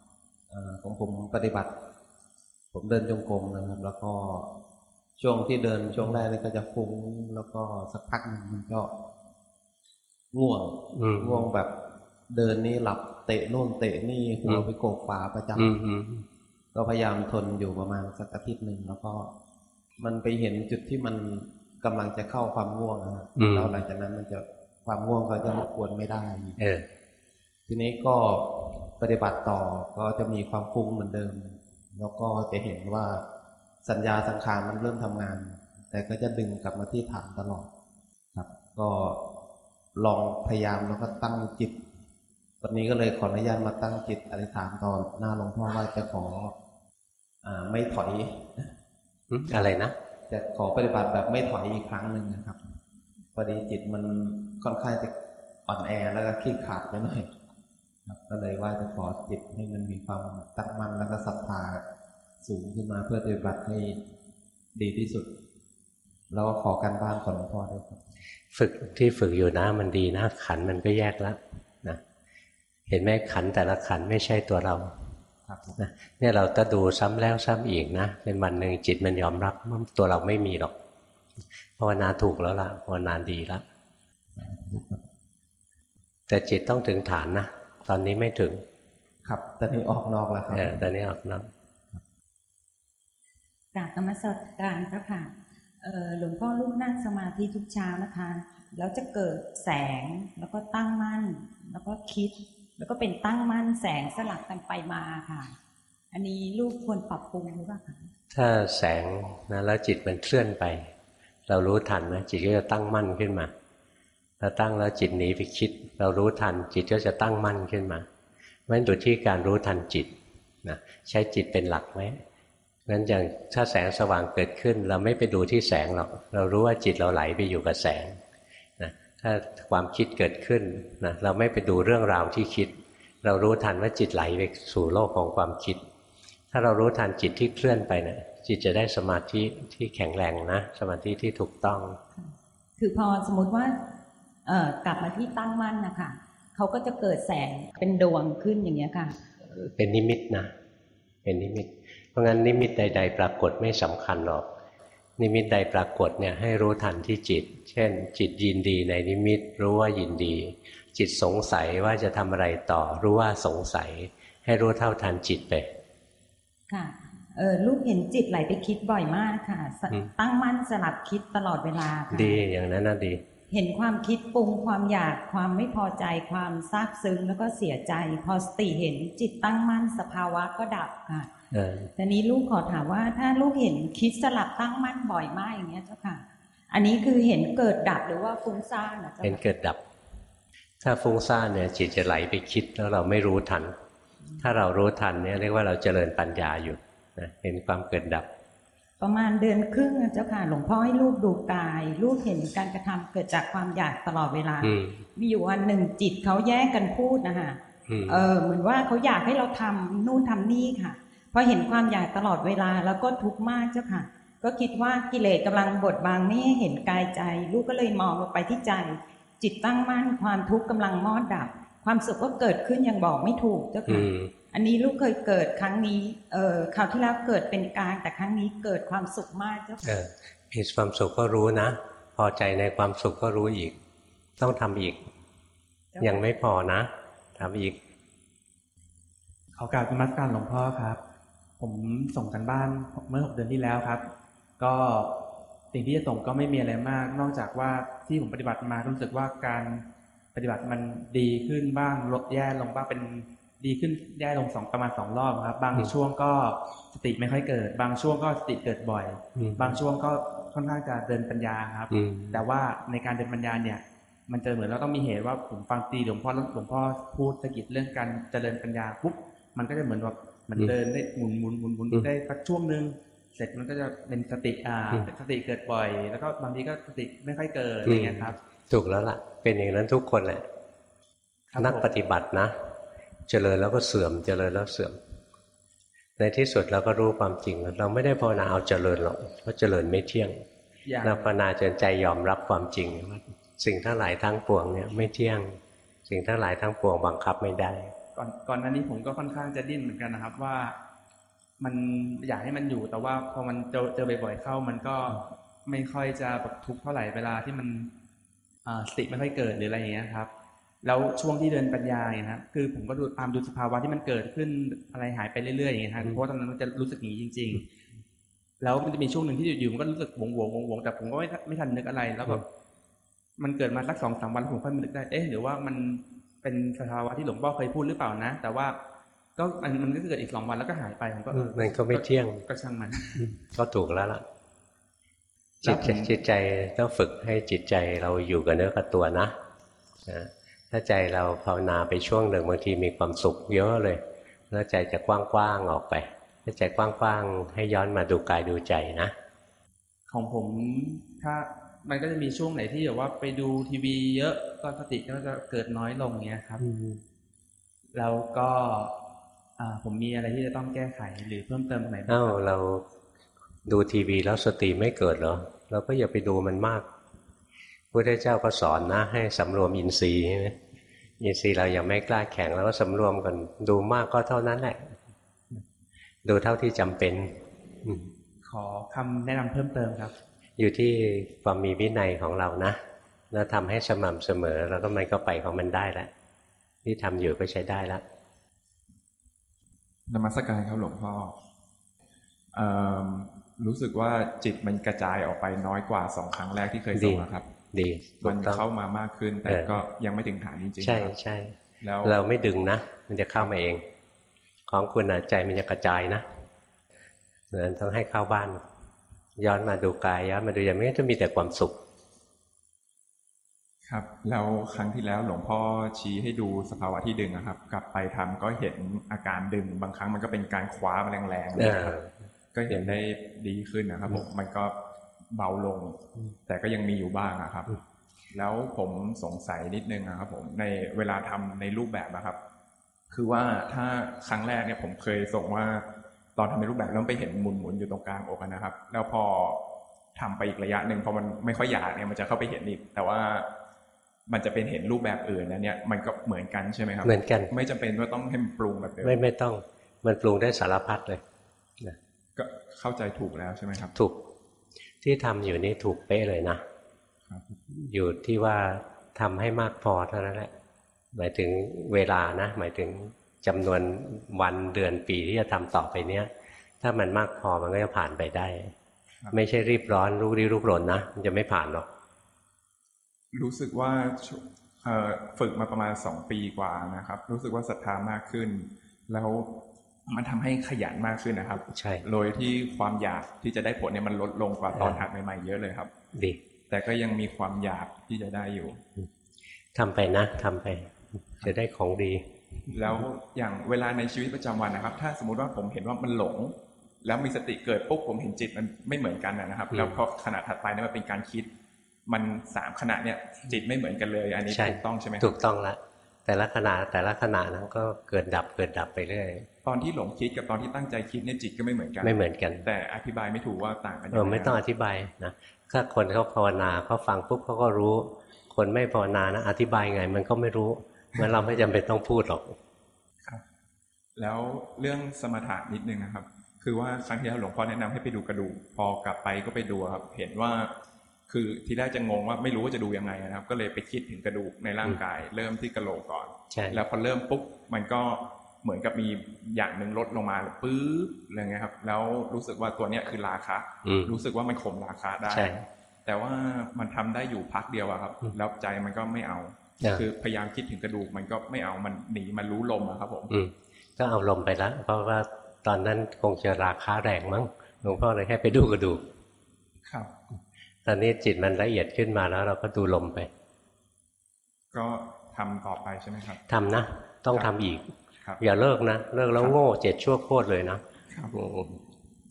ของผมปฏิบัติ ผมเดินจงกรมนะครับ แล้วก็ช่วงที่เดินช่วงแรกนี่ก็จะฟุ้งแล้วก็สักพักหนึ่งมันก็ง่วงอืมง่วงแบบเดินนี่หลับเตะนู่นเตะนี่หัวอืมไปโกกฝาประจอืมอืมำก็พยายามทนอยู่ประมาณสักอาทิตย์หนึ่งแล้วก็ มันไปเห็นจุดที่มันกำลังจะเข้าความง่วงนะครับแล้วหลังจากนั้นมันจะความง่วงก็จะรบกวนไม่ได้เออทีนี้ก็ ปฏิบัติต่อก็จะมีความฟุ้งเหมือนเดิม แล้วก็จะเห็นว่าสัญญาสังขารมันเริ่มทำงาน แต่ก็จะดึงกลับมาที่ฐานตลอดครับ ก็ลองพยายามแล้วก็ตั้งจิตวันนี้ก็เลยขออนุญาตมาตั้งจิตอธิษฐานตอนหน้าหลวงพ่อว่าจะขออ่าไม่ถอยอืมอะไรนะจะขอปฏิบัติแบบไม่ถอยอีกครั้งหนึ่งนะครับพอดีจิตมันค่อนข้างจะอ่อนแอแล้วก็ขี้ขลาดไปหน่อยครับ ก็เลยว่าจะขอจิตให้มันมีความตั้งมั่นแล้วก็ศรัทธาสูงขึ้นมาเพื่อปฏิบัติให้ดีที่สุดแล้วก็ขอการบ้านของหลวงพ่อด้วยครับ ฝึกที่ฝึกอยู่นะมันดีนะ ขันมันก็แยกแล้วนะเห็นไหมขันแต่ละขันไม่ใช่ตัวเราครับนะเนี่ยเราก็ดูซ้ำแล้วซ้ำอีกนะเป็นวันหนึ่งจิตมันยอมรับว่าตัวเราไม่มีหรอกภาวนาถูกแล้วล่ะภาวนาดีแล้วแต่จิตต้องถึงฐานนะ ตอนนี้ไม่ถึง ครับตอนนี้ออกนอกแล้วครับเออตอนนี้ออกนอกกราบนมัสการเจ้าค่ะเอ่อหลวงพ่อลูกนั่งสมาธิทุกเช้านะคะ แล้วจะเกิดแสงแล้วก็ตั้งมั่น แล้วก็คิด แล้วก็เป็นตั้งมั่นแสงสลับกันไปมาค่ะ อันนี้ลูกควรปรับปรุงหรือเปล่าคะถ้าแสงนะแล้วจิตมันเคลื่อนไป เรารู้ทันนะจิตก็จะตั้งมั่นขึ้นมา เราตั้งแล้วจิตหนีไปคิด เรารู้ทันจิตก็จะตั้งมั่นขึ้นมาเพราะฉะนั้นอยู่ที่การรู้ทันจิตนะใช้จิตเป็นหลักไหมงั้นอย่างถ้าแสงสว่างเกิดขึ้น เราไม่ไปดูที่แสงหรอกเรารู้ว่าจิตเราไหลไปอยู่กับแสงนะถ้าความคิดเกิดขึ้นนะเราไม่ไปดูเรื่องราวที่คิด เรารู้ทันว่าจิตไหลไปสู่โลกของความคิด ถ้าเรารู้ทันจิตที่เคลื่อนไปเนะี่ยจิตจะได้สมาธิที่แข็งแรงนะ สมาธิที่ถูกต้อง คือพอสมมติว่า กลับมาที่ตั้งมั่นนะคะเขาก็จะเกิดแสงเป็นดวงขึ้นอย่างเงี้ยค่ะ เป็นนิมิตนะ เป็นนิมิต เพราะงั้นนิมิตใด ๆ ปรากฏไม่สำคัญหรอก นิมิตใดปรากฏเนี่ยให้รู้ทันที่จิต เช่น จิตยินดีในนิมิต รู้ว่ายินดี จิตสงสัยว่าจะทำอะไรต่อ รู้ว่าสงสัย ให้รู้เท่าทันจิตไป ค่ะเออลูกเห็นจิตไหลไปคิดบ่อยมากค่ะสอืมตั้งมั่นสลับคิดตลอดเวลาค่ะดีอย่างนั้นน่ะดี เห็นความคิดปรุงความอยากความไม่พอใจความซาบซึ้งแล้วก็เสียใจ พอสติเห็นจิตตั้งมั่นสภาวะก็ดับค่ะเออแต่นี้ลูกขอถามว่า ถ้าลูกเห็นคิดสลับตั้งมั่นบ่อยมากอย่างเงี้ยเจ้าค่ะ อันนี้คือเห็นเกิดดับหรือว่าฟุ้งซ่านนะเจ้าเป็นค่ะเกิดดับ ถ้าฟุ้งซ่านเนี่ยจิตจะไหลไปคิดแล้วเราไม่รู้ทัน ถ้าเรารู้ทันเนี่ยเรียกว่าเราเจริญปัญญาอยู่นะเห็นความเกิดดับ ประมาณเดือนครึ่งนะเจ้าค่ะ หลวงพ่อให้ลูกดูกายลูกเห็นการกระทำเกิดจากความอยากตลอดเวลาอืมมีอยู่วันหนึ่งจิตเขาแยกกันพูดนะคะอืมเออเหมือนว่าเขาอยากให้เราทำนู่นทำนี่ค่ะพอเห็นความอยากตลอดเวลาแล้วก็ทุกข์มากเจ้าค่ะ ก็คิดว่ากิเลสกำลังบดบังไม่ให้เห็นกายใจ ลูกก็เลยมองลงไปที่ใจ จิตตั้งมั่นความทุกข์กำลังมอดดับ ความสุขก็เกิดขึ้นอย่างบอกไม่ถูกเจ้าอืค่ะมอันนี้ลูกเคยเกิดครั้งนี้เอ่อคราวที่แล้วเกิดเป็นกลางแต่ครั้งนี้เกิดความสุขมากเจ้าเอค่ะอมีความสุขก็รู้นะ พอใจในความสุขก็รู้อีก ต้องทำอีก ยังไม่พอนะทำอีกขอกราบนมัสการหลวงพ่อครับ ผมส่งกันบ้านเมื่อหกเดือนที่แล้วครับ ก็สิ่งที่จะส่งก็ไม่มีอะไรมาก นอกจากว่าที่ผมปฏิบัติมารู้สึกว่าการ ปฏิบัติมันดีขึ้นบ้างลดแย่ลงบ้างเป็นดีขึ้นแย่ลงสองประมาณสองรอบครับ บางอืมช่วงก็สติไม่ค่อยเกิด บางช่วงก็สติเกิดบ่อยอืมบางช่วงก็ค่อนข้างจะเดินปัญญาครับอืมแต่ว่าในการเดินปัญญาเนี่ย มันจะเหมือนเราต้องมีเหตุว่าผมฟังตีหลวงพ่อแล้วหลวงพ่อพูดสะกิดเรื่องการเจริญปัญญาปุ๊บมันก็จะเหมือนแบบเหมันอืมเดินได้หมุนหมุนหมุนหมุนอืมได้สักช่วงหนึ่งเสร็จมันก็จะเป็นสติอ่าอืมสติเกิดบ่อย แล้วก็บางทีก็สติไม่ค่อยเกิดอะไรเงี้ยครับ ถูกแล้วล่ะ เป็นอย่างนั้นทุกคนแหละครับนักผมปฏิบัตินะ เจริญแล้วก็เสื่อม เจริญแล้วเสื่อม ในที่สุดเราก็รู้ความจริง เราไม่ได้ภาวนาเอาเจริญหรอกเพราะเจริญไม่เที่ยงอย่างเราภาวนาจนใจยอมรับความจริงว่าสิ่งทั้งหลายทั้งปวงเนี่ยไม่เที่ยง สิ่งทั้งหลายทั้งปวงบังคับไม่ได้ ก่อนก่อนหน้านี้ผมก็ค่อนข้างจะดิ้นเหมือนกันนะครับว่า มันอยากให้มันอยู่แต่ว่าพอมันเจอเจอบ่อยๆเข้า มันก็ไม่ค่อยจะแบบทุกข์เท่าไหร่เวลาที่มันอ่า สติไม่ค่อยเกิดหรืออะไรอย่างเงี้ยครับ แล้วช่วงที่เดินปัญญาเนี่ยนะครับคือผมก็ดูตามดูสภาวะที่มันเกิดขึ้นอะไรหายไปเรื่อยๆอย่างเงี้ยครับอืมเพราะว่าตอนนั้นมันจะรู้สึกอย่างนี้จริง ๆ แล้วมันจะมีช่วงหนึ่งที่อยู่ๆมันก็รู้สึกหวงหวงหวงหวงแต่ผมก็ไม่ไม่ทันนึกอะไรแล้วแบบมันเกิดมาสักสองสามวันแล้วผมค่อยมานึกได้เอ๊ะหรือว่ามันเป็นสภาวะที่หลวงพ่อเคยพูดหรือเปล่านะ แต่ว่าก็มันมันก็เกิดอีกสองวันแล้วก็หายไปผมก็เออมันก็ไม่เที่ยงก็ช่างมัน ก็ถูกแล้วล่ะแล้ จิวตผมจิตใจต้องฝึกให้จิตใจเราอยู่กับเนื้อกับตัวนะนะถ้าใจเราภาวนาไปช่วงหนึ่งบางทีมีความสุขเยอะเลย แล้วใจจะกว้างๆออกไป ถ้าใจกว้างๆให้ย้อนมาดูกายดูใจนะ ของผมถ้ามันก็จะมีช่วงไหนที่แบบว่าไปดูทีวีเยอะก็สติก็จะเกิดน้อยลงเงี้ยครับแล้วก็อ่าผมมีอะไรที่จะต้องแก้ไขหรือเพิ่มเติมตรงไหนบ้างเอ้าครับเรา ดูทีวีแล้วสติไม่เกิดเหรอเราก็อย่าไปดูมันมากพระพุทธเจ้าก็สอนนะให้สำรวมอินทรีย์ใช่ไหมอินทรีย์เรายังไม่กล้าแข่งแล้วก็สำรวมกันดูมากก็เท่านั้นแหละ ดูเท่าที่จำเป็นอืมขอคำแนะนำเพิ่มเติมครับ อยู่ที่ความมีวินัยของเรานะแล้วทำให้สม่ำเสมอแล้วก็มันก็ไปของมันได้แล้วที่ทำอยู่ก็ใช้ได้แล้วนมัสการครับหลวงพ่อเอม รู้สึกว่าจิตมันกระจายออกไปน้อยกว่าสองครั้งแรกที่เคยส่งอะครับ ดีถูมันกต้องเข้ามามากขึ้น แต่เออก็ยังไม่ถึงฐานจริงๆใช่ครับใช่แล้วเราไม่ดึงนะ มันจะเข้ามาเอง ของคุณอะใจมันจะกระจายนะเหมือนต้องให้เข้าบ้าน ย้อนมาดูกายย้อนมาดูอย่างนี้จะมีแต่ความสุข ครับ แล้วครั้งที่แล้วหลวงพ่อชี้ให้ดูสภาวะที่ดึงอะครับ กลับไปทำก็เห็นอาการดึง บางครั้งมันก็เป็นการคว้ามาแรงๆเออนะครับ ก็เห็นได้ดีขึ้นนะครับผมมันก็เบาลง แต่ก็ยังมีอยู่บ้างอะครับ แล้วผมสงสัยนิดนึงนะครับผมในเวลาทำในรูปแบบนะครับ คือว่าถ้าครั้งแรกเนี่ยผมเคยส่งว่า ตอนทำในรูปแบบแล้วไปเห็นหมุนหมุนๆอยู่ตรงกลางอกอะนะครับ แล้วพอทำไปอีกระยะหนึ่งพอมันไม่ค่อยอยากเนี่ยมันจะเข้าไปเห็นอีก แต่ว่ามันจะเป็นเห็นรูปแบบอื่นนะเนี่ยมันก็เหมือนกันใช่ไหมครับเหมือนกัน ไม่จำเป็นว่าต้องให้มันปรุงแบบเดิมไม่ไม่ต้องมันปรุงได้สารพัดเลยก็ เข้าใจถูกแล้วใช่ไหมครับ ถูก ที่ทำอยู่นี่ถูกเป๊ะเลยนะครับอยู่ที่ว่าทำให้มากพอเท่านั้นแหละหมายถึงเวลานะ หมายถึงจำนวนวันเดือนปีที่จะทำต่อไปเนี้ย ถ้ามันมากพอมันก็จะผ่านไปได้ครับไม่ใช่รีบร้อนรู้รีบรุกรนนะมันจะไม่ผ่านหรอกรู้สึกว่าช่วงเอ่อฝึกมาประมาณสองปีกว่านะครับ รู้สึกว่าศรัทธามากขึ้น แล้ว มันทำให้ขยันมากขึ้นนะครับ ใช่โดยที่ความอยากที่จะได้ผลเนี่ยมันลดลงกว่าตอนเออหัดใหม่ๆเยอะเลยครับ ดี แต่ก็ยังมีความอยากที่จะได้อยู่ทำไปนะทำไป จะได้ของดี แล้วอย่างเวลาในชีวิตประจำวันนะครับ ถ้าสมมุติว่าผมเห็นว่ามันหลง แล้วมีสติเกิดปุ๊บผมเห็นจิตมันไม่เหมือนกันนะครับอืมแล้วพอขณะถัดไปเนี่ยมันเป็นการคิด มันสามขณะเนี่ยจิตไม่เหมือนกันเลย อันนี้ใช่ถูกต้องใช่ไหมครับถูกต้องละ แต่ละขณะแต่ละขณะนั้นก็เกิดดับเกิดดับไปเรื่อยตอนที่หลงคิดกับตอนที่ตั้งใจคิดเนี่ยจิตก็ไม่เหมือนกัน ไม่เหมือนกัน แต่อธิบายไม่ถูกว่าต่างกันยัเออไม่ต้องอธิบายนะถ้าคนเขาภาวนาเขาฟังปุ๊บเขาก็รู้ คนไม่ภาวนานะอธิบายไง มันก็ไม่รู้งั้นเราไม่จำเป็นต้องพูดหรอกครับ แล้วเรื่องสมถะนิดนึงนะครับ คือว่าครั้งที่แล้วหลวงพ่อแนะนำให้ไปดูกระดูกพอกลับไปก็ไปดูครับ เห็นว่า คือทีแรกจะงงว่าไม่รู้ว่าจะดูยังไงนะครับ ก็เลยไปคิดถึงกระดูกในร่างกาย เริ่มที่กระโหลกก่อนใช่แล้วพอเริ่มปุ๊บมันก็เหมือนกับมีอย่างหนึ่งลดลงมาปื๊บอะไรเงี้ยครับ แล้วรู้สึกว่าตัวเนี้ยคือราคะอืมรู้สึกว่ามันข่มราคะได้ใช่แต่ว่ามันทำได้อยู่พักเดียวอะครับอืมแล้วใจมันก็ไม่เอาอ่าคือพยายามคิดถึงกระดูกมันก็ไม่เอามันหนีมันรู้ลมอะครับผมอืมก็เอาลมไปแล้วเพราะว่าตอนนั้นคงจะราคาแรงมั้งหลวงพ่อเลยให้ไปดูกระดูกครับต อนนี้จิตมันละเอียดขึ้นมาแล้วเราก็ดูลมไป ก็ทำต่อไปใช่ไหมครับทำนะ ต้องทำอีกครับอย่าเลิกนะ เลิกแล้วโง่เจ็ดชั่วโคตรเลยนะครับอืม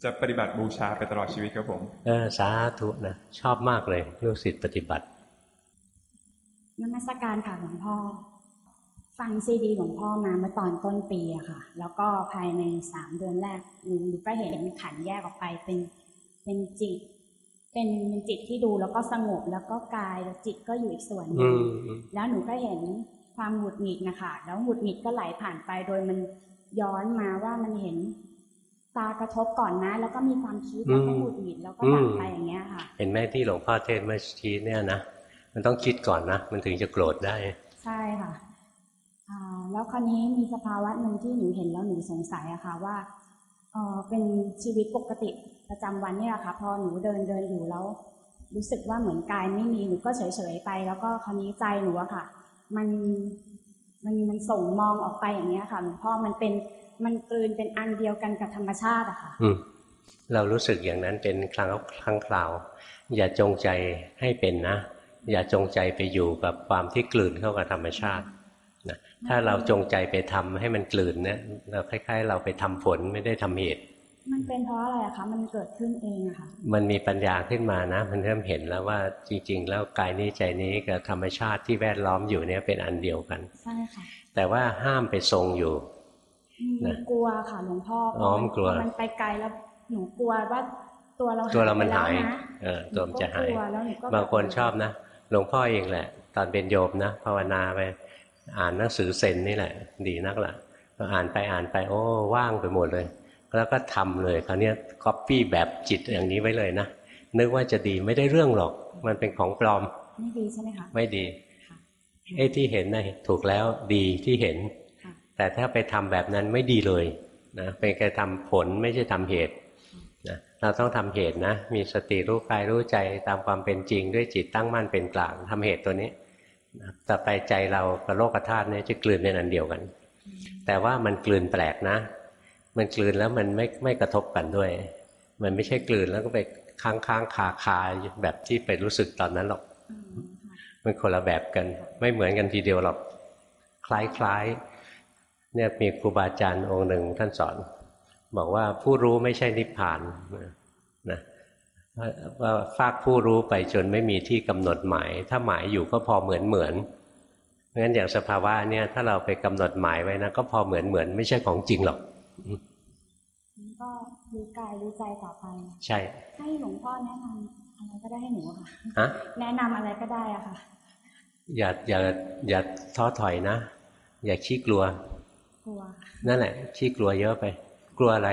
จะปฏิบัติบูชาไปตลอดชีวิตครับผม เออสาธุนะ ชอบมากเลยลูกศิษย์ปฏิบัตินมัสการค่ะหลวงพ่อ ฟังซีดีหลวงพ่อมาเมื่อตอนต้นปีอะค่ะ แล้วก็ภายในสามเดือนแรกหนูหนูก็เห็นขันธ์แยกออกไปเป็นเป็นจิต เป็นเป็นจิตที่ดูแล้วก็สงบแล้วก็กายแล้วจิตก็อยู่อีกส่วนหอืนึ่งมแล้วหนูก็เห็นความหงุดหงิดนะคะแล้วหงุดหงิดก็ไหลผ่านไปโดยมันย้อนมาว่ามันเห็นตากระทบก่อนนะ แล้วก็มีความคิดแล้วก็หงุดหงิดแล้วก็ดับไปอย่างเงี้ยค่ะ เห็นไหมที่หลวงพ่อเทศน์เมื่อกี้เนี่ยนะมันต้องคิดก่อนนะมันถึงจะโกรธได้ ใช่ค่ะอ่าแล้วคราวนี้มีสภาวะหนึ่งที่หนูเห็นแล้วหนูสงสัยอะค่ะว่าเออเป็นชีวิตปกติ ประจำวันนี่ยค่ะ พอหนูเดินเดินอยู่แล้ว รู้สึกว่าเหมือนกายไม่มีหนูก็เฉยเฉยๆไป แล้วก็คราวนี้ใจหนูอะค่ะ มันมันมันส่งมองออกไปอย่างเงี้ยค่ะหลวงพ่อมันเป็นมันกลืนเป็นอันเดียวกันกับธรรมชาติอะค่ะอืมเรารู้สึกอย่างนั้นเป็นครั้งครั้งคราว อย่าจงใจให้เป็นนะ อย่าจงใจไปอยู่กับความที่กลืนเข้ากับธรรมชาตินะถ้าเราจงใจไปทำให้มันกลืนเนี่ยเราคล้าย ๆ เราไปทำผลไม่ได้ทำเหตุ มันเป็นเพราะอะไรอะคะ มันเกิดขึ้นเองอะค่ะ มันมีปัญญาขึ้นมานะ มันเริ่มเห็นแล้วว่าจริง ๆ แล้วกายนี้ใจนี้กับธรรมชาติที่แวดล้อมอยู่เนี่ยเป็นอันเดียวกัน ใช่ค่ะ แต่ว่าห้ามไปทรงอยู่หนูกลัวค่ะหลวงพ่ออ๋อมันกลัวพอมันไปไกลแล้วหนูกลัวว่าตัวเราตัวเรามันหายไปแล้วนะเออตัวมันจะหายนูก็กลัวแล้วหนูก็บางคนชอบนะ หลวงพ่อเองแหละ ตอนเป็นโยมนะภาวนาไปอ่านหนังสือเซนนี่แหละ ดีนักละพออ่านไปอ่านไปโอ้ว่างไปหมดเลย แล้วก็ทำเลยคราวเนี้ก๊อปปี้แบบจิตอย่างนี้ไว้เลยนะนึกว่าจะดีไม่ได้เรื่องหรอก มันเป็นของปลอม ไม่ดีใช่ไหมคะไม่ดีค่ะไอ้ที่เห็นนะถูกแล้วดีที่เห็นค่ะแต่ถ้าไปทำแบบนั้นไม่ดีเลยนะเป็นการทำผลไม่ใช่ทำเหตุนะเราต้องทำเหตุนะ มีสติรู้กายรู้ใจตามความเป็นจริงด้วยจิตตั้งมั่นเป็นกลางทำเหตุตัวนี้นะต่อไปใจเรากับโลกธาตุเนี่ยจะกลืนเป็นอันเดียวกัน แต่ว่ามันกลืนแปลกนะ มันกลืนแล้วมันไม่ไม่กระทบกันด้วย มันไม่ใช่กลืนแล้วก็ไปค้างค้างคาคาแบบที่ไปรู้สึกตอนนั้นหรอก มันคนละแบบกัน ไม่เหมือนกันทีเดียวหรอก คล้ายๆเนี่ยมีครูบาอาจารย์องค์หนึ่งท่านสอน บอกว่าผู้รู้ไม่ใช่นิพพานนะว่าฟากผู้รู้ไปจนไม่มีที่กำหนดหมาย ถ้าหมายอยู่ก็พอเหมือนเหมือนเพราะฉะนั้นอย่างสภาวะเนี่ยถ้าเราไปกำหนดหมายไว้นะก็พอเหมือนเหมือนไม่ใช่ของจริงหรอก กายรู้ใจต่อไป ใช่ ให้หลวงพ่อแนะนำอะไรก็ได้ให้หนูอะค่ะฮะแนะนำอะไรก็ได้อะค่ะ อย่าอย่าอย่าท้อถอยนะ อย่าขี้กลัว กลัว นั่นแหละขี้กลัวเยอะไป กลัวอะไร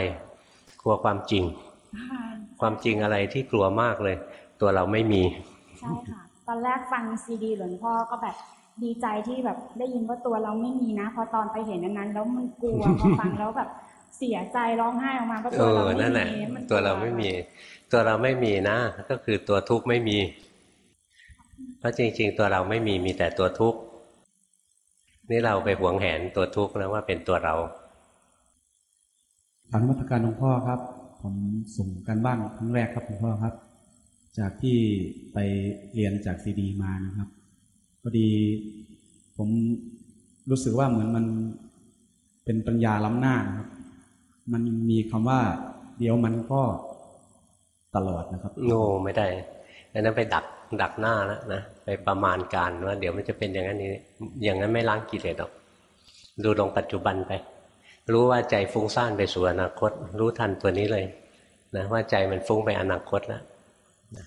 กลัวความจริงค่ะความจริงอะไรที่กลัวมากเลย ตัวเราไม่มี ใช่ค่ะ ตอนแรกฟังซีดีหลวงพ่อก็แบบดีใจที่แบบได้ยินว่าตัวเราไม่มีนะ พอตอนไปเห็นอันนั้นแล้วมันกลัวพอฟังแล้วแบบ เสียใจร้องไห้ออกมาก็เอตัวอเราไม่นั่นแหละมีมันตัวเราไม่มี ตัวเราไม่มีนะ ก็คือตัวทุกข์ไม่มี เพราะจริง ๆ ตัวเราไม่มีมีแต่ตัวทุกข์นี่เราไปหวงแหนตัวทุกข์แล้วว่าเป็นตัวเรากรารนมัตการหลวงพ่อครับ ผมส่งกันบ้านครั้งแรกครับหลวงพ่อครับ จากที่ไปเรียนจากซีดีมานะครับพอดีผมรู้สึกว่าเหมือนมันเป็นปัญญาล้ำหน้านะครับ มันมีคำว่า เดี๋ยวมันก็ตลอดนะครับโง่ไม่ได้อันนั้นไปดักดักหน้าแล้วนะไปประมาณการว่าเดี๋ยวมันจะเป็นอย่างนั้นนี้อย่างนั้นไม่ล้างกิเลสหรอก ดูลงปัจจุบันไป รู้ว่าใจฟุ้งซ่านไปสู่อนาคต รู้ทันตัวนี้เลยนะว่าใจมันฟุ้งไปอนาคตแล้วนะ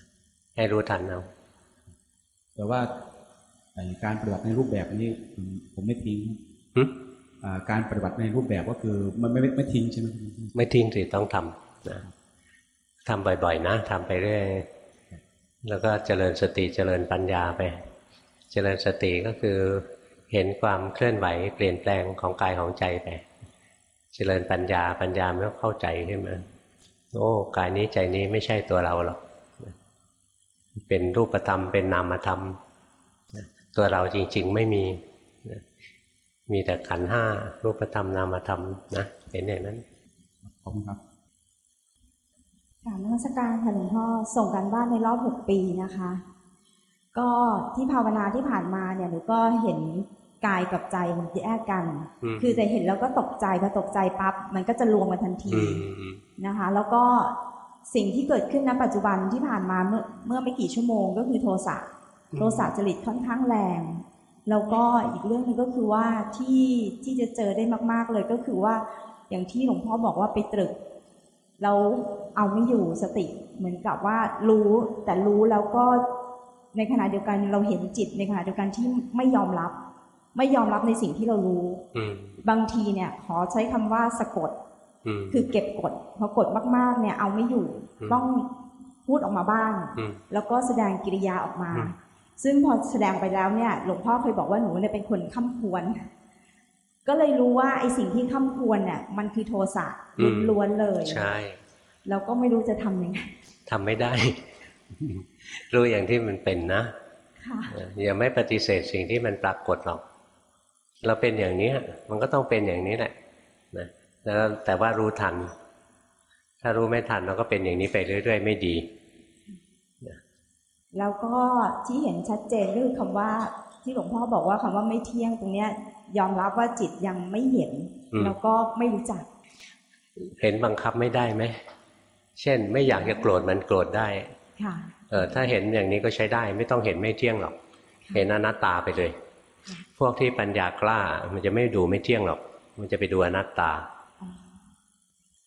ให้รู้ทันเอาแต่ว่าไอ้การปฏิบัติในรูปแบบนี้ ผมผมไม่ทิ้งหึอ่า การปฏิบัติในรูปแบบก็คือมันไม่ไม่ทิ้งใช่ไหมไม่ทิ้งสิต้องทำนะทำบ่อยๆนะทำไปเรื่อยแล้วก็เจริญสติเจริญปัญญาไป เจริญสติก็คือเห็นความเคลื่อนไหวเปลี่ยนแปลงของกายของใจไป เจริญปัญญาปัญญามันก็เข้าใจขึ้นมาโอ้กายนี้ใจนี้ไม่ใช่ตัวเราหรอกเป็นรูปธรรมเป็นนามธรรม ตัวเราจริง ๆ ไม่มี มีแต่ขันธ์ห้ารูปธรรมนามธรรมนะเห็นอย่างนั้นขอบคุณครับกรารนมัสการค่ะหลวงพ่อส่งกันบ้านในรอบหกปีนะคะ ก็ที่ภาวนาที่ผ่านมาเนี่ยหนูก็เห็นกายกับใจมันแยกกันอืมคือแต่เห็นแล้วก็ตกใจพอตกใจปั๊บมันก็จะรวมกันทันทีอืมอืมนะคะ แล้วก็สิ่งที่เกิดขึ้นณปัจจุบันที่ผ่านมาเมื่อเมื่อไม่กี่ชั่วโมง ก็คือโทสะโทสะจริตค่อนข้างแรง แล้วก็อีกเรื่องหนึงก็คือว่าที่ที่จะเจอได้มาก ๆเลยก็คือว่าอย่างที่หลวงพ่อบอกว่าไปตรึกแล้วเอาไม่อยู่สติเหมือนกับว่ารู้แต่รู้แล้วก็ในขณะเดียวกันเราเห็นจิตในขณะเดียวกันที่ไม่ยอมรับ ไม่ยอมรับในสิ่งที่เรารู้อืมบางทีเนี่ย ขอใช้คำว่าสะกดอืมคือเก็บกดพอกดมากๆ เนี่ยเอาไม่อยู่อืมต้องพูดออกมาบ้างอืมแล้วก็แสดงกิริยาออกมาอืม ซึ่งพอแสดงไปแล้วเนี่ยหลวงพ่อเคยบอกว่าหนูเนี่ยเป็นคนข้ามควร ก็เลยรู้ว่าไอ้สิ่งที่ข้ามควรเนี่ยมันคือโทสะล้วนๆเลยใช่แล้วก็ไม่รู้จะทำยังไงทำไม่ได้ รู้อย่างที่มันเป็นนะค่ะเอออย่าไม่ปฏิเสธสิ่งที่มันปรากฏหรอก เราเป็นอย่างนี้มันก็ต้องเป็นอย่างนี้แหละนะแล้วแต่ว่ารู้ทัน ถ้ารู้ไม่ทันเราก็เป็นอย่างนี้ไปเรื่อย ๆ ไม่ดี แล้วก็ที่เห็นชัดเจนก็คือคำว่าที่หลวงพ่อบอกว่าคำว่าไม่เที่ยงตรงเนี้ย ยอมรับว่าจิตยังไม่เห็นอืมแล้วก็ไม่รู้จัก เห็นบังคับไม่ได้ไหมเช่น ไม่อยากจะโกรธมันโกรธได้ค่ะเออถ้าเห็นอย่างนี้ก็ใช้ได้ ไม่ต้องเห็นไม่เที่ยงหรอก เห็นอนัตตาไปเลย พวกที่ปัญญากล้า มันจะไม่ดูไม่เที่ยงหรอก มันจะไปดูอนัตตา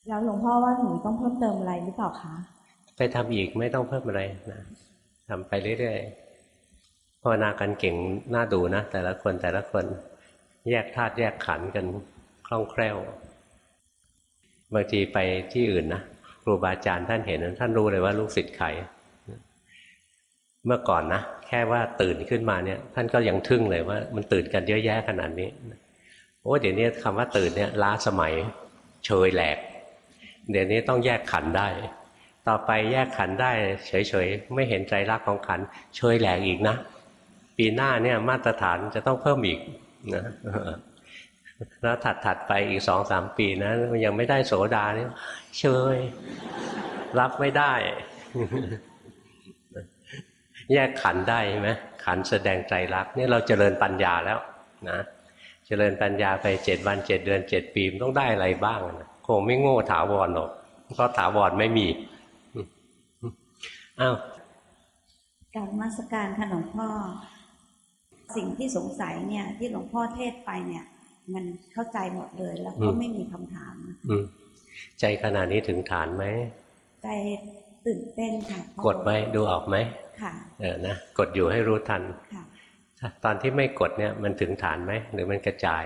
แล้วหลวงพ่อว่าหนูต้องเพิ่มเติมอะไรหรือเปล่าคะไปทำอีกไม่ต้องเพิ่มอะไรนะ ทำไปเรื่อยๆภาวนากันเก่งน่าดูนะ แต่ละคนแต่ละคน แยกธาตุแยกขันธ์กันคล่องแคล่ว บางทีไปที่อื่นนะครูบาอาจารย์ท่านเห็นท่านรู้เลยว่าลูกศิษย์ใครเมื่อก่อนนะแค่ว่าตื่นขึ้นมาเนี่ย ท่านก็ยังทึ่งเลยว่า มันตื่นกันเยอะแยะขนาดนี้โอ้เดี๋ยวนี้คำว่าตื่นเนี่ยล้าสมัยเชยแหลก เดี๋ยวนี้ต้องแยกขันธ์ได้ ต่อไปแยกขันได้เฉยๆ ไม่เห็นใจรักของขันธ์เชยแหลกอีกนะ ปีหน้าเนี่ยมาตรฐานจะต้องเพิ่มอีกนะแล้วถัดถัดๆไปอีกสองสามปีนะยังไม่ได้โสดาเนี่ยเชยรับไม่ได้ แยกขันได้ใช่ไหมขันแสดงใจรักเนี่ยเราเจริญปัญญาแล้วนะเจริญปัญญาไปเจ็ดวันเจ็ดเดือนเจ็ดปีมันต้องได้อะไรบ้างนะคงไม่โง่ถาวรหรอกเพราะถาวรไม่มี อ้าวการนมาสการค่ะหลวงพ่อ สิ่งที่สงสัยเนี่ย ที่หลวงพ่อเทศไปเนี่ย มันเข้าใจหมดเลย แล้วก็อืมไม่มีคำถาม อืมใจขนาดนี้ถึงฐานไหมใจตื่นเต้นค่ะพ่อกดไว้ดูออกไหมค่ะเออนะกดอยู่ให้รู้ทันค่ะตอนที่ไม่กดเนี่ยมันถึงฐานไหมหรือมันกระจาย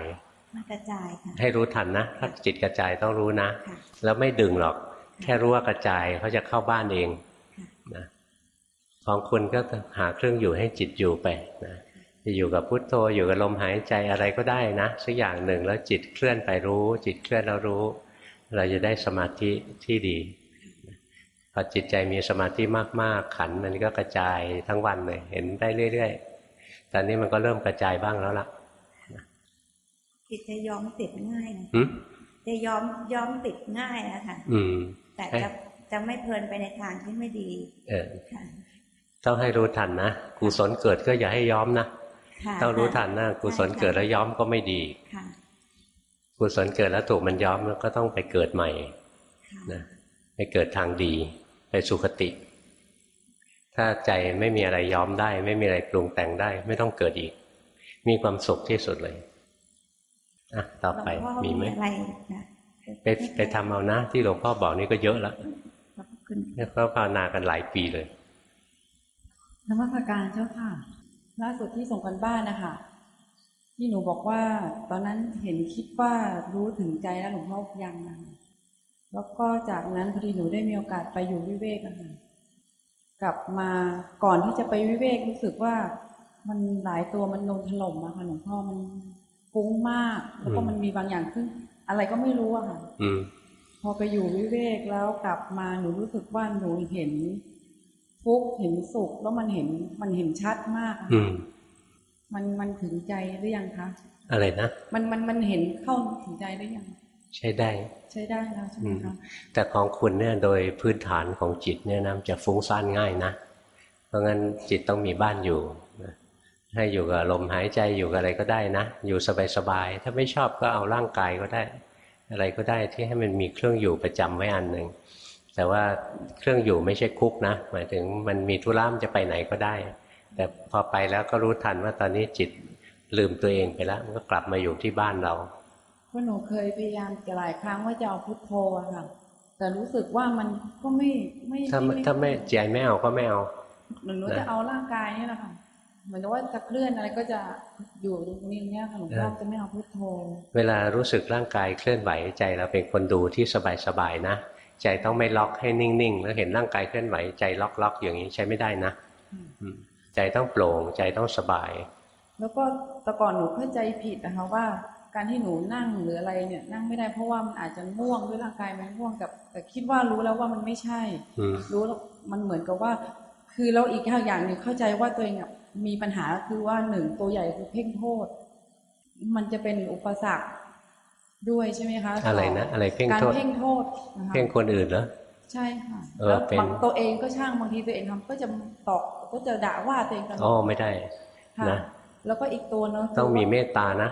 มันกระจายค่ะให้รู้ทันนะถ้าจิตกระจายต้องรู้นะค่ะแล้วไม่ดึงหรอก แค่รู้ว่ากระจายเขาจะเข้าบ้านเองค่ะนะ ของคุณก็หาเครื่องอยู่ให้จิตอยู่ไปนะจะอยู่กับพุทโธอยู่กับลมหายใจอะไรก็ได้นะสักอย่างหนึ่งแล้วจิตเคลื่อนไปรู้ จิตเคลื่อนแล้วรู้ เราจะได้สมาธิที่ดีพอจิตใจมีสมาธิมากๆ ขันธ์มันก็กระจายทั้งวันเลยเห็นได้เรื่อยๆตอนนี้มันก็เริ่มกระจายบ้างแล้วล่ะจิตจะยอมติดง่ายนะหึจะยอมยอมติดง่ายนะคะอืมแต่จะจะไม่เพลินไปในทางที่ไม่ดี เออค่ะ ต้องให้รู้ทันนะกุศลเกิดก็อย่าให้ย้อมนะค่ะต้องรู้ทันนะกุศลเกิดแล้วย้อมก็ไม่ดีค่ะกุศลเกิดแล้วถูกมันย้อมแล้วก็ต้องไปเกิดใหม่ค่ะนะไปเกิดทางดี ไปสุคติ ถ้าใจไม่มีอะไรย้อมได้ ไม่มีอะไรปรุงแต่งได้ ไม่ต้องเกิดอีก มีความสุขที่สุดเลยอะต่อไปหลวงพ่อมีไหมอะไรนะไปไปทำเอานะ ที่หลวงพ่อบอกนี่ก็เยอะแล้วขอบคุณเนี่ยเขาภาวนากันหลายปีเลย นมัสการเจ้าค่ะ ล่าสุดที่ส่งกันบ้านนะคะที่หนูบอกว่า ตอนนั้นเห็นคิดว่ารู้ถึงใจแล้วหลวงพ่อยังนะแล้วก็จากนั้นพอดีหนูได้มีโอกาสไปอยู่วิเวกอะค่ะกลับมาก่อนที่จะไปวิเวกรู้สึกว่า มันหลายตัวมันโดนถล่มอะค่ะหลวงพ่อมันฟุ้งมาก แล้วก็อืมมันมีบางอย่างขึ้นอะไรก็ไม่รู้อะค่ะอืมพอไปอยู่วิเวกแล้วกลับมาหนูรู้สึกว่าหนูเห็น ฟุกเห็นสุขแล้วมันเห็นมันเห็นชัดมากอะอืมมันมันถึงใจหรือยังคะอะไรนะมันมันมันเห็นเข้าถึงใจหรือยังใช้ได้ ใช้ได้แล้วใช่ไหอืมมคะแต่ของคุณเนี่ยโดยพื้นฐานของจิตเนี่ยนะจะฟุ้งซ่านง่ายนะเพราะงั้นจิตต้องมีบ้านอยู่นะให้อยู่กับลมหายใจอยู่กับอะไรก็ได้นะ อยู่สบายๆถ้าไม่ชอบก็เอาร่างกายก็ได้ อะไรก็ได้ที่ให้มันมีเครื่องอยู่ประจำไว้อันหนึ่ง แต่ว่าเครื่องอยู่ไม่ใช่คุกนะ หมายถึงมันมีธุระมันจะไปไหนก็ได้ แต่พอไปแล้วก็รู้ทันว่าตอนนี้จิตลืมตัวเองไปแล้ว มันก็กลับมาอยู่ที่บ้านเราเพราะหนูเคยพยายามหลายครั้งว่าจะเอาพุทโธอะค่ะ แต่รู้สึกว่ามันก็ไม่ไม่ถ้าไม่ถ้าไม่ใจไม่เอาก็ไม่เอาหนูหนูนะจะเอาร่างกายนี่แหละค่ะเหมือนว่าจะเคลื่อนอะไรก็จะอยู่ตรงนี้เนี่ยค่ะหลวงพ่อเออจะไม่เอาพุทโธ เวลารู้สึกร่างกายเคลื่อนไหวใจเราเป็นคนดูที่สบายๆนะ ใจต้องไม่ล็อกให้นิ่งๆ แล้วเห็นร่างกายเคลื่อนไหวใจล็อกๆ อย่างนี้ใช้ไม่ได้นะอืมใจต้องโปร่งใจต้องสบาย แล้วก็แต่ก่อนหนูเข้าใจผิดนะคะว่า การที่หนูนั่งหรืออะไรเนี่ย นั่งไม่ได้เพราะว่ามันอาจจะง่วงด้วยร่างกายมันง่วงกับ แต่คิดว่ารู้แล้วว่ามันไม่ใช่อืมรู้แล้วมันเหมือนกับว่า คือเราอีกอย่างหนึ่งเข้าใจว่าตัวเองอะมีปัญหาคือว่าหนึ่งตัวใหญ่คือเพ่งโทษมันจะเป็นอุปสรรค ด้วยใช่ไหมคะอะไรนะอะไรเพ่งการโทษเพ่งโทษนะคะเพ่งคนอื่นเหรอใช่ค่ะเออแล้วเป็นบางตัวเองก็ช่างบางทีตัวเองทำก็จะตอกก็จะด่าว่าตัวเองตลออ๋อดไม่ได้ค่ะนะแล้วก็อีกตัวเนาะต้องมีเมตตานะ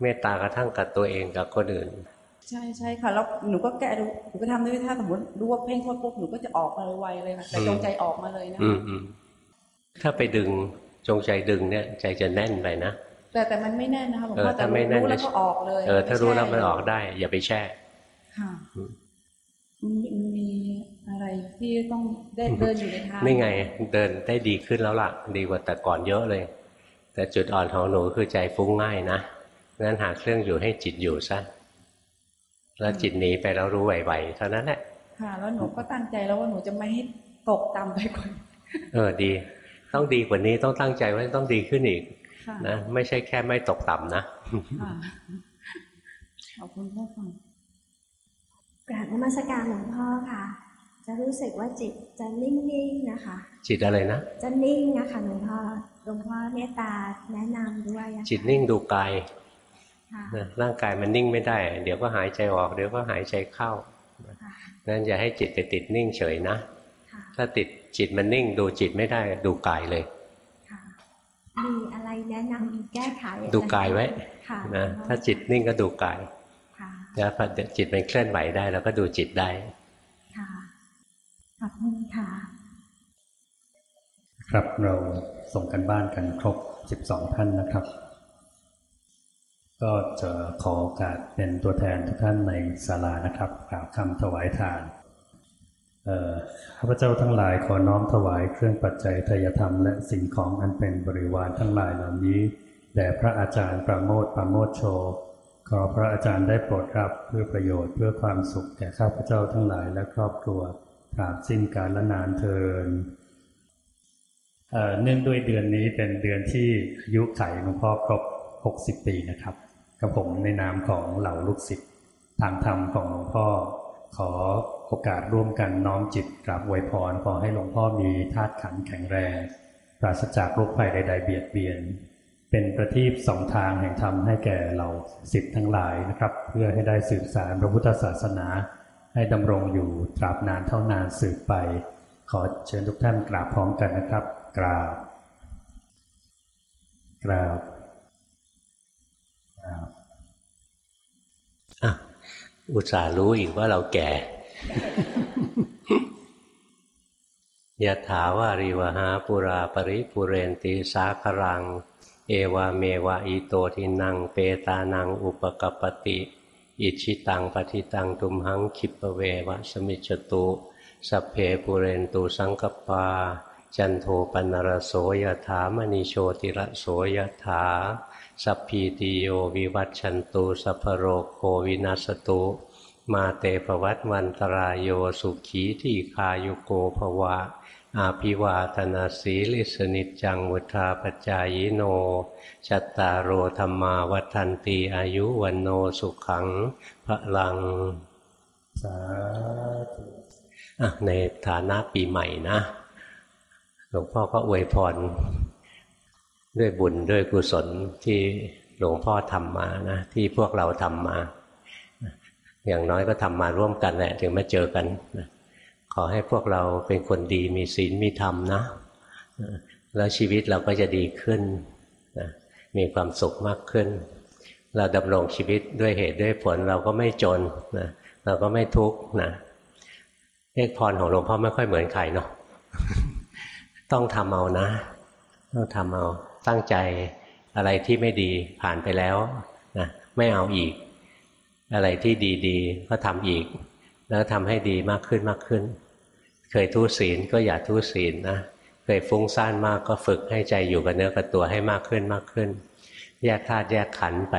เมตตากระทั่งกับตัวเองกับคนอื่น ใช่ใช่ค่ะแล้วหนูก็แกะดูหนูก็ทำด้วยถ้าสมมติรู้ว่าเพ่งโทษปุ๊บหนูก็จะออกมาไวๆเลยค่ะแต่อืมจงใจออกมาเลยนะอืมอืมถ้าไปดึงจงใจดึงเนี่ยใจจะแน่นไปนะ แต่แต่มันไม่แน่นนะคะหลวงเออพ่อแต่ถ้าไม่แน่นรู้แล้วจะก็ออกเลย เออ ถ้ารู้แล้วมันไใช่ออกได้ อย่าไปแช่ ค่ะอืมมีมีอะไรที่ต้องได้เดินอยู่ในทางนี่ไง เดินได้ดีขึ้นแล้วล่ะ ดีกว่าแต่ก่อนเยอะเลย แต่จุดอ่อนของหนูคือใจฟุ้งง่ายนะงั้นหาเครื่องอยู่ให้จิตอยู่ซะแล้วจิตหนีไปแล้วรู้ไหวๆเท่านั้นแหละค่ะ แล้วหนูก็ตั้งใจแล้วว่าหนูจะไม่ให้ตกต่ำไปกว่านี้เออดี ต้องดีกว่านี้ต้องตั้งใจว่าต้องดีขึ้นอีกค่ะ นะไม่ใช่แค่ไม่ตกต่ำนะค่ะขอบคุณพ่อค่ะกราบนมัสการหลวงพ่อค่ะ จะรู้สึกว่าจิตจะนิ่งๆนะคะ จิตอะไรนะ จะนิ่งนะคะหลวงพ่อหลวงพ่อเมตตาแนะนำด้วยอะค่ะจิตนิ่งดูกายค่ะนะร่างกายมันนิ่งไม่ได้ เดี๋ยวก็หายใจออก เดี๋ยวก็หายใจเข้าค่ะงั้นอย่าให้จิตไปติดนิ่งเฉยนะค่ะถ้าติดจิตมันนิ่งดูจิตไม่ได้ดูกายเลยค่ะ มีอะไรแนะนำแก้ไขดูกายไว้ค่ะนะถ้าจิตนิ่งก็ดูกายค่ะแล้วพอจิตมันเคลื่อนไหวได้เราก็ดูจิตได้ค่ะขอบคุณค่ะ ครับเราส่งกันบ้านกันครบ12ท่านนะครับ ก็จะขอโอกาสเป็นตัวแทนทุกท่านในศาลานะครับกล่าวคำถวายทานเอ่อ ข้าพเจ้าทั้งหลายขอน้อมถวายเครื่องปัจจัยทายธรรมและสิ่งของอันเป็นบริวารทั้งหลายเหล่านี้แด่พระอาจารย์ประโมทประโมทโช ขอพระอาจารย์ได้โปรดรับเพื่อประโยชน์เพื่อความสุขแก่ข้าพเจ้าทั้งหลายและครอบครัวตราบสิ้นกาลนานเทินเอ่อเนื่องด้วยเดือนนี้เป็นเดือนที่อายุไขหลวงพ่อครบ 60 ปีนะครับกับผมในนามของเหล่าลูกศิษย์ทางธรรมของหลวงพ่อ ขอโอกาสร่วมกันน้อมจิตกราบอวยพรขอให้หลวงพ่อมีธาตุขันแข็งแรง ปราศจากโรคภัยใด ๆ เบียดเบียน เป็นประทีปสองทางแห่งธรรมให้แก่เราศิษย์ทั้งหลายนะครับ เพื่อให้ได้สืบสารพระพุทธศาสนา ให้ดำรงอยู่ตราบนานเท่านานสืบไป ขอเชิญทุกท่านกราบพร้อมกันนะครับ กราบ กราบกราบ อุตส่าห์รู้อีกว่าเราแก่ยะถาวาริวหาปุราปริปุเรนติสาครัง เอวาเมวะอิโตทินัง เปตานังอุปกปปติ อิชิตังปฏิตังตุมหังคิปเววะสมิจตุสัพเพปุเรนตุสังกปา จันโทปนรโสยถามณีโชติระโสยถา สัพพีติโยวิวัตชันตุสัพโรโควินัสตุ มาเตภวัตวันตรายโยสุขีที่คายุโกภวะ อาภิวาธนาสีลิสนิจจังวุธาปจายโนชัตตารโอธรรมาวัฏันตีอายุวันโนสุขังพระลังสาธุในฐานะปีใหม่นะหลวงพ่อก็อวยพร ด้วยบุญด้วยกุศลที่หลวงพ่อทำมานะที่พวกเราทำมา อย่างน้อยก็ทำมาร่วมกันแหละถึงมาเจอกันนะขอให้พวกเราเป็นคนดีมีศีลมีธรรมนะ แล้วชีวิตเราก็จะดีขึ้นนะมีความสุขมากขึ้น เราดำรงชีวิตด้วยเหตุด้วยผลเราก็ไม่จนนะเราก็ไม่ทุกข์นะเลขพรของหลวงพ่อไม่ค่อยเหมือนใครเนาะต้องทำเอานะ ต้องทำเอา ตั้งใจอะไรที่ไม่ดีผ่านไปแล้วนะไม่เอาอีก อะไรที่ดีๆก็ทำอีก แล้วทำให้ดีมากขึ้นมากขึ้น เคยทุศีลก็อย่าทุศีลนะเคยฟุ้งซ่านมากก็ฝึกให้ใจอยู่กับเนื้อกับตัวให้มากขึ้นมากขึ้น แยกธาตุแยกขันธ์ไป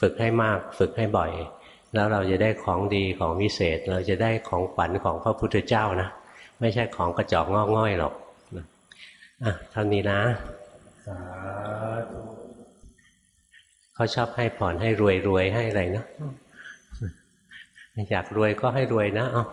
ฝึกให้มากฝึกให้บ่อย แล้วเราจะได้ของดีของวิเศษ เราจะได้ของขวัญของพระพุทธเจ้านะ ไม่ใช่ของกระจอกงอกง่อยหรอกอะเท่านี้นะ สาธุเขาชอบให้ผ่อนให้รวยรวยให้อะไรนะอยากรวยก็ให้รวยนะเอา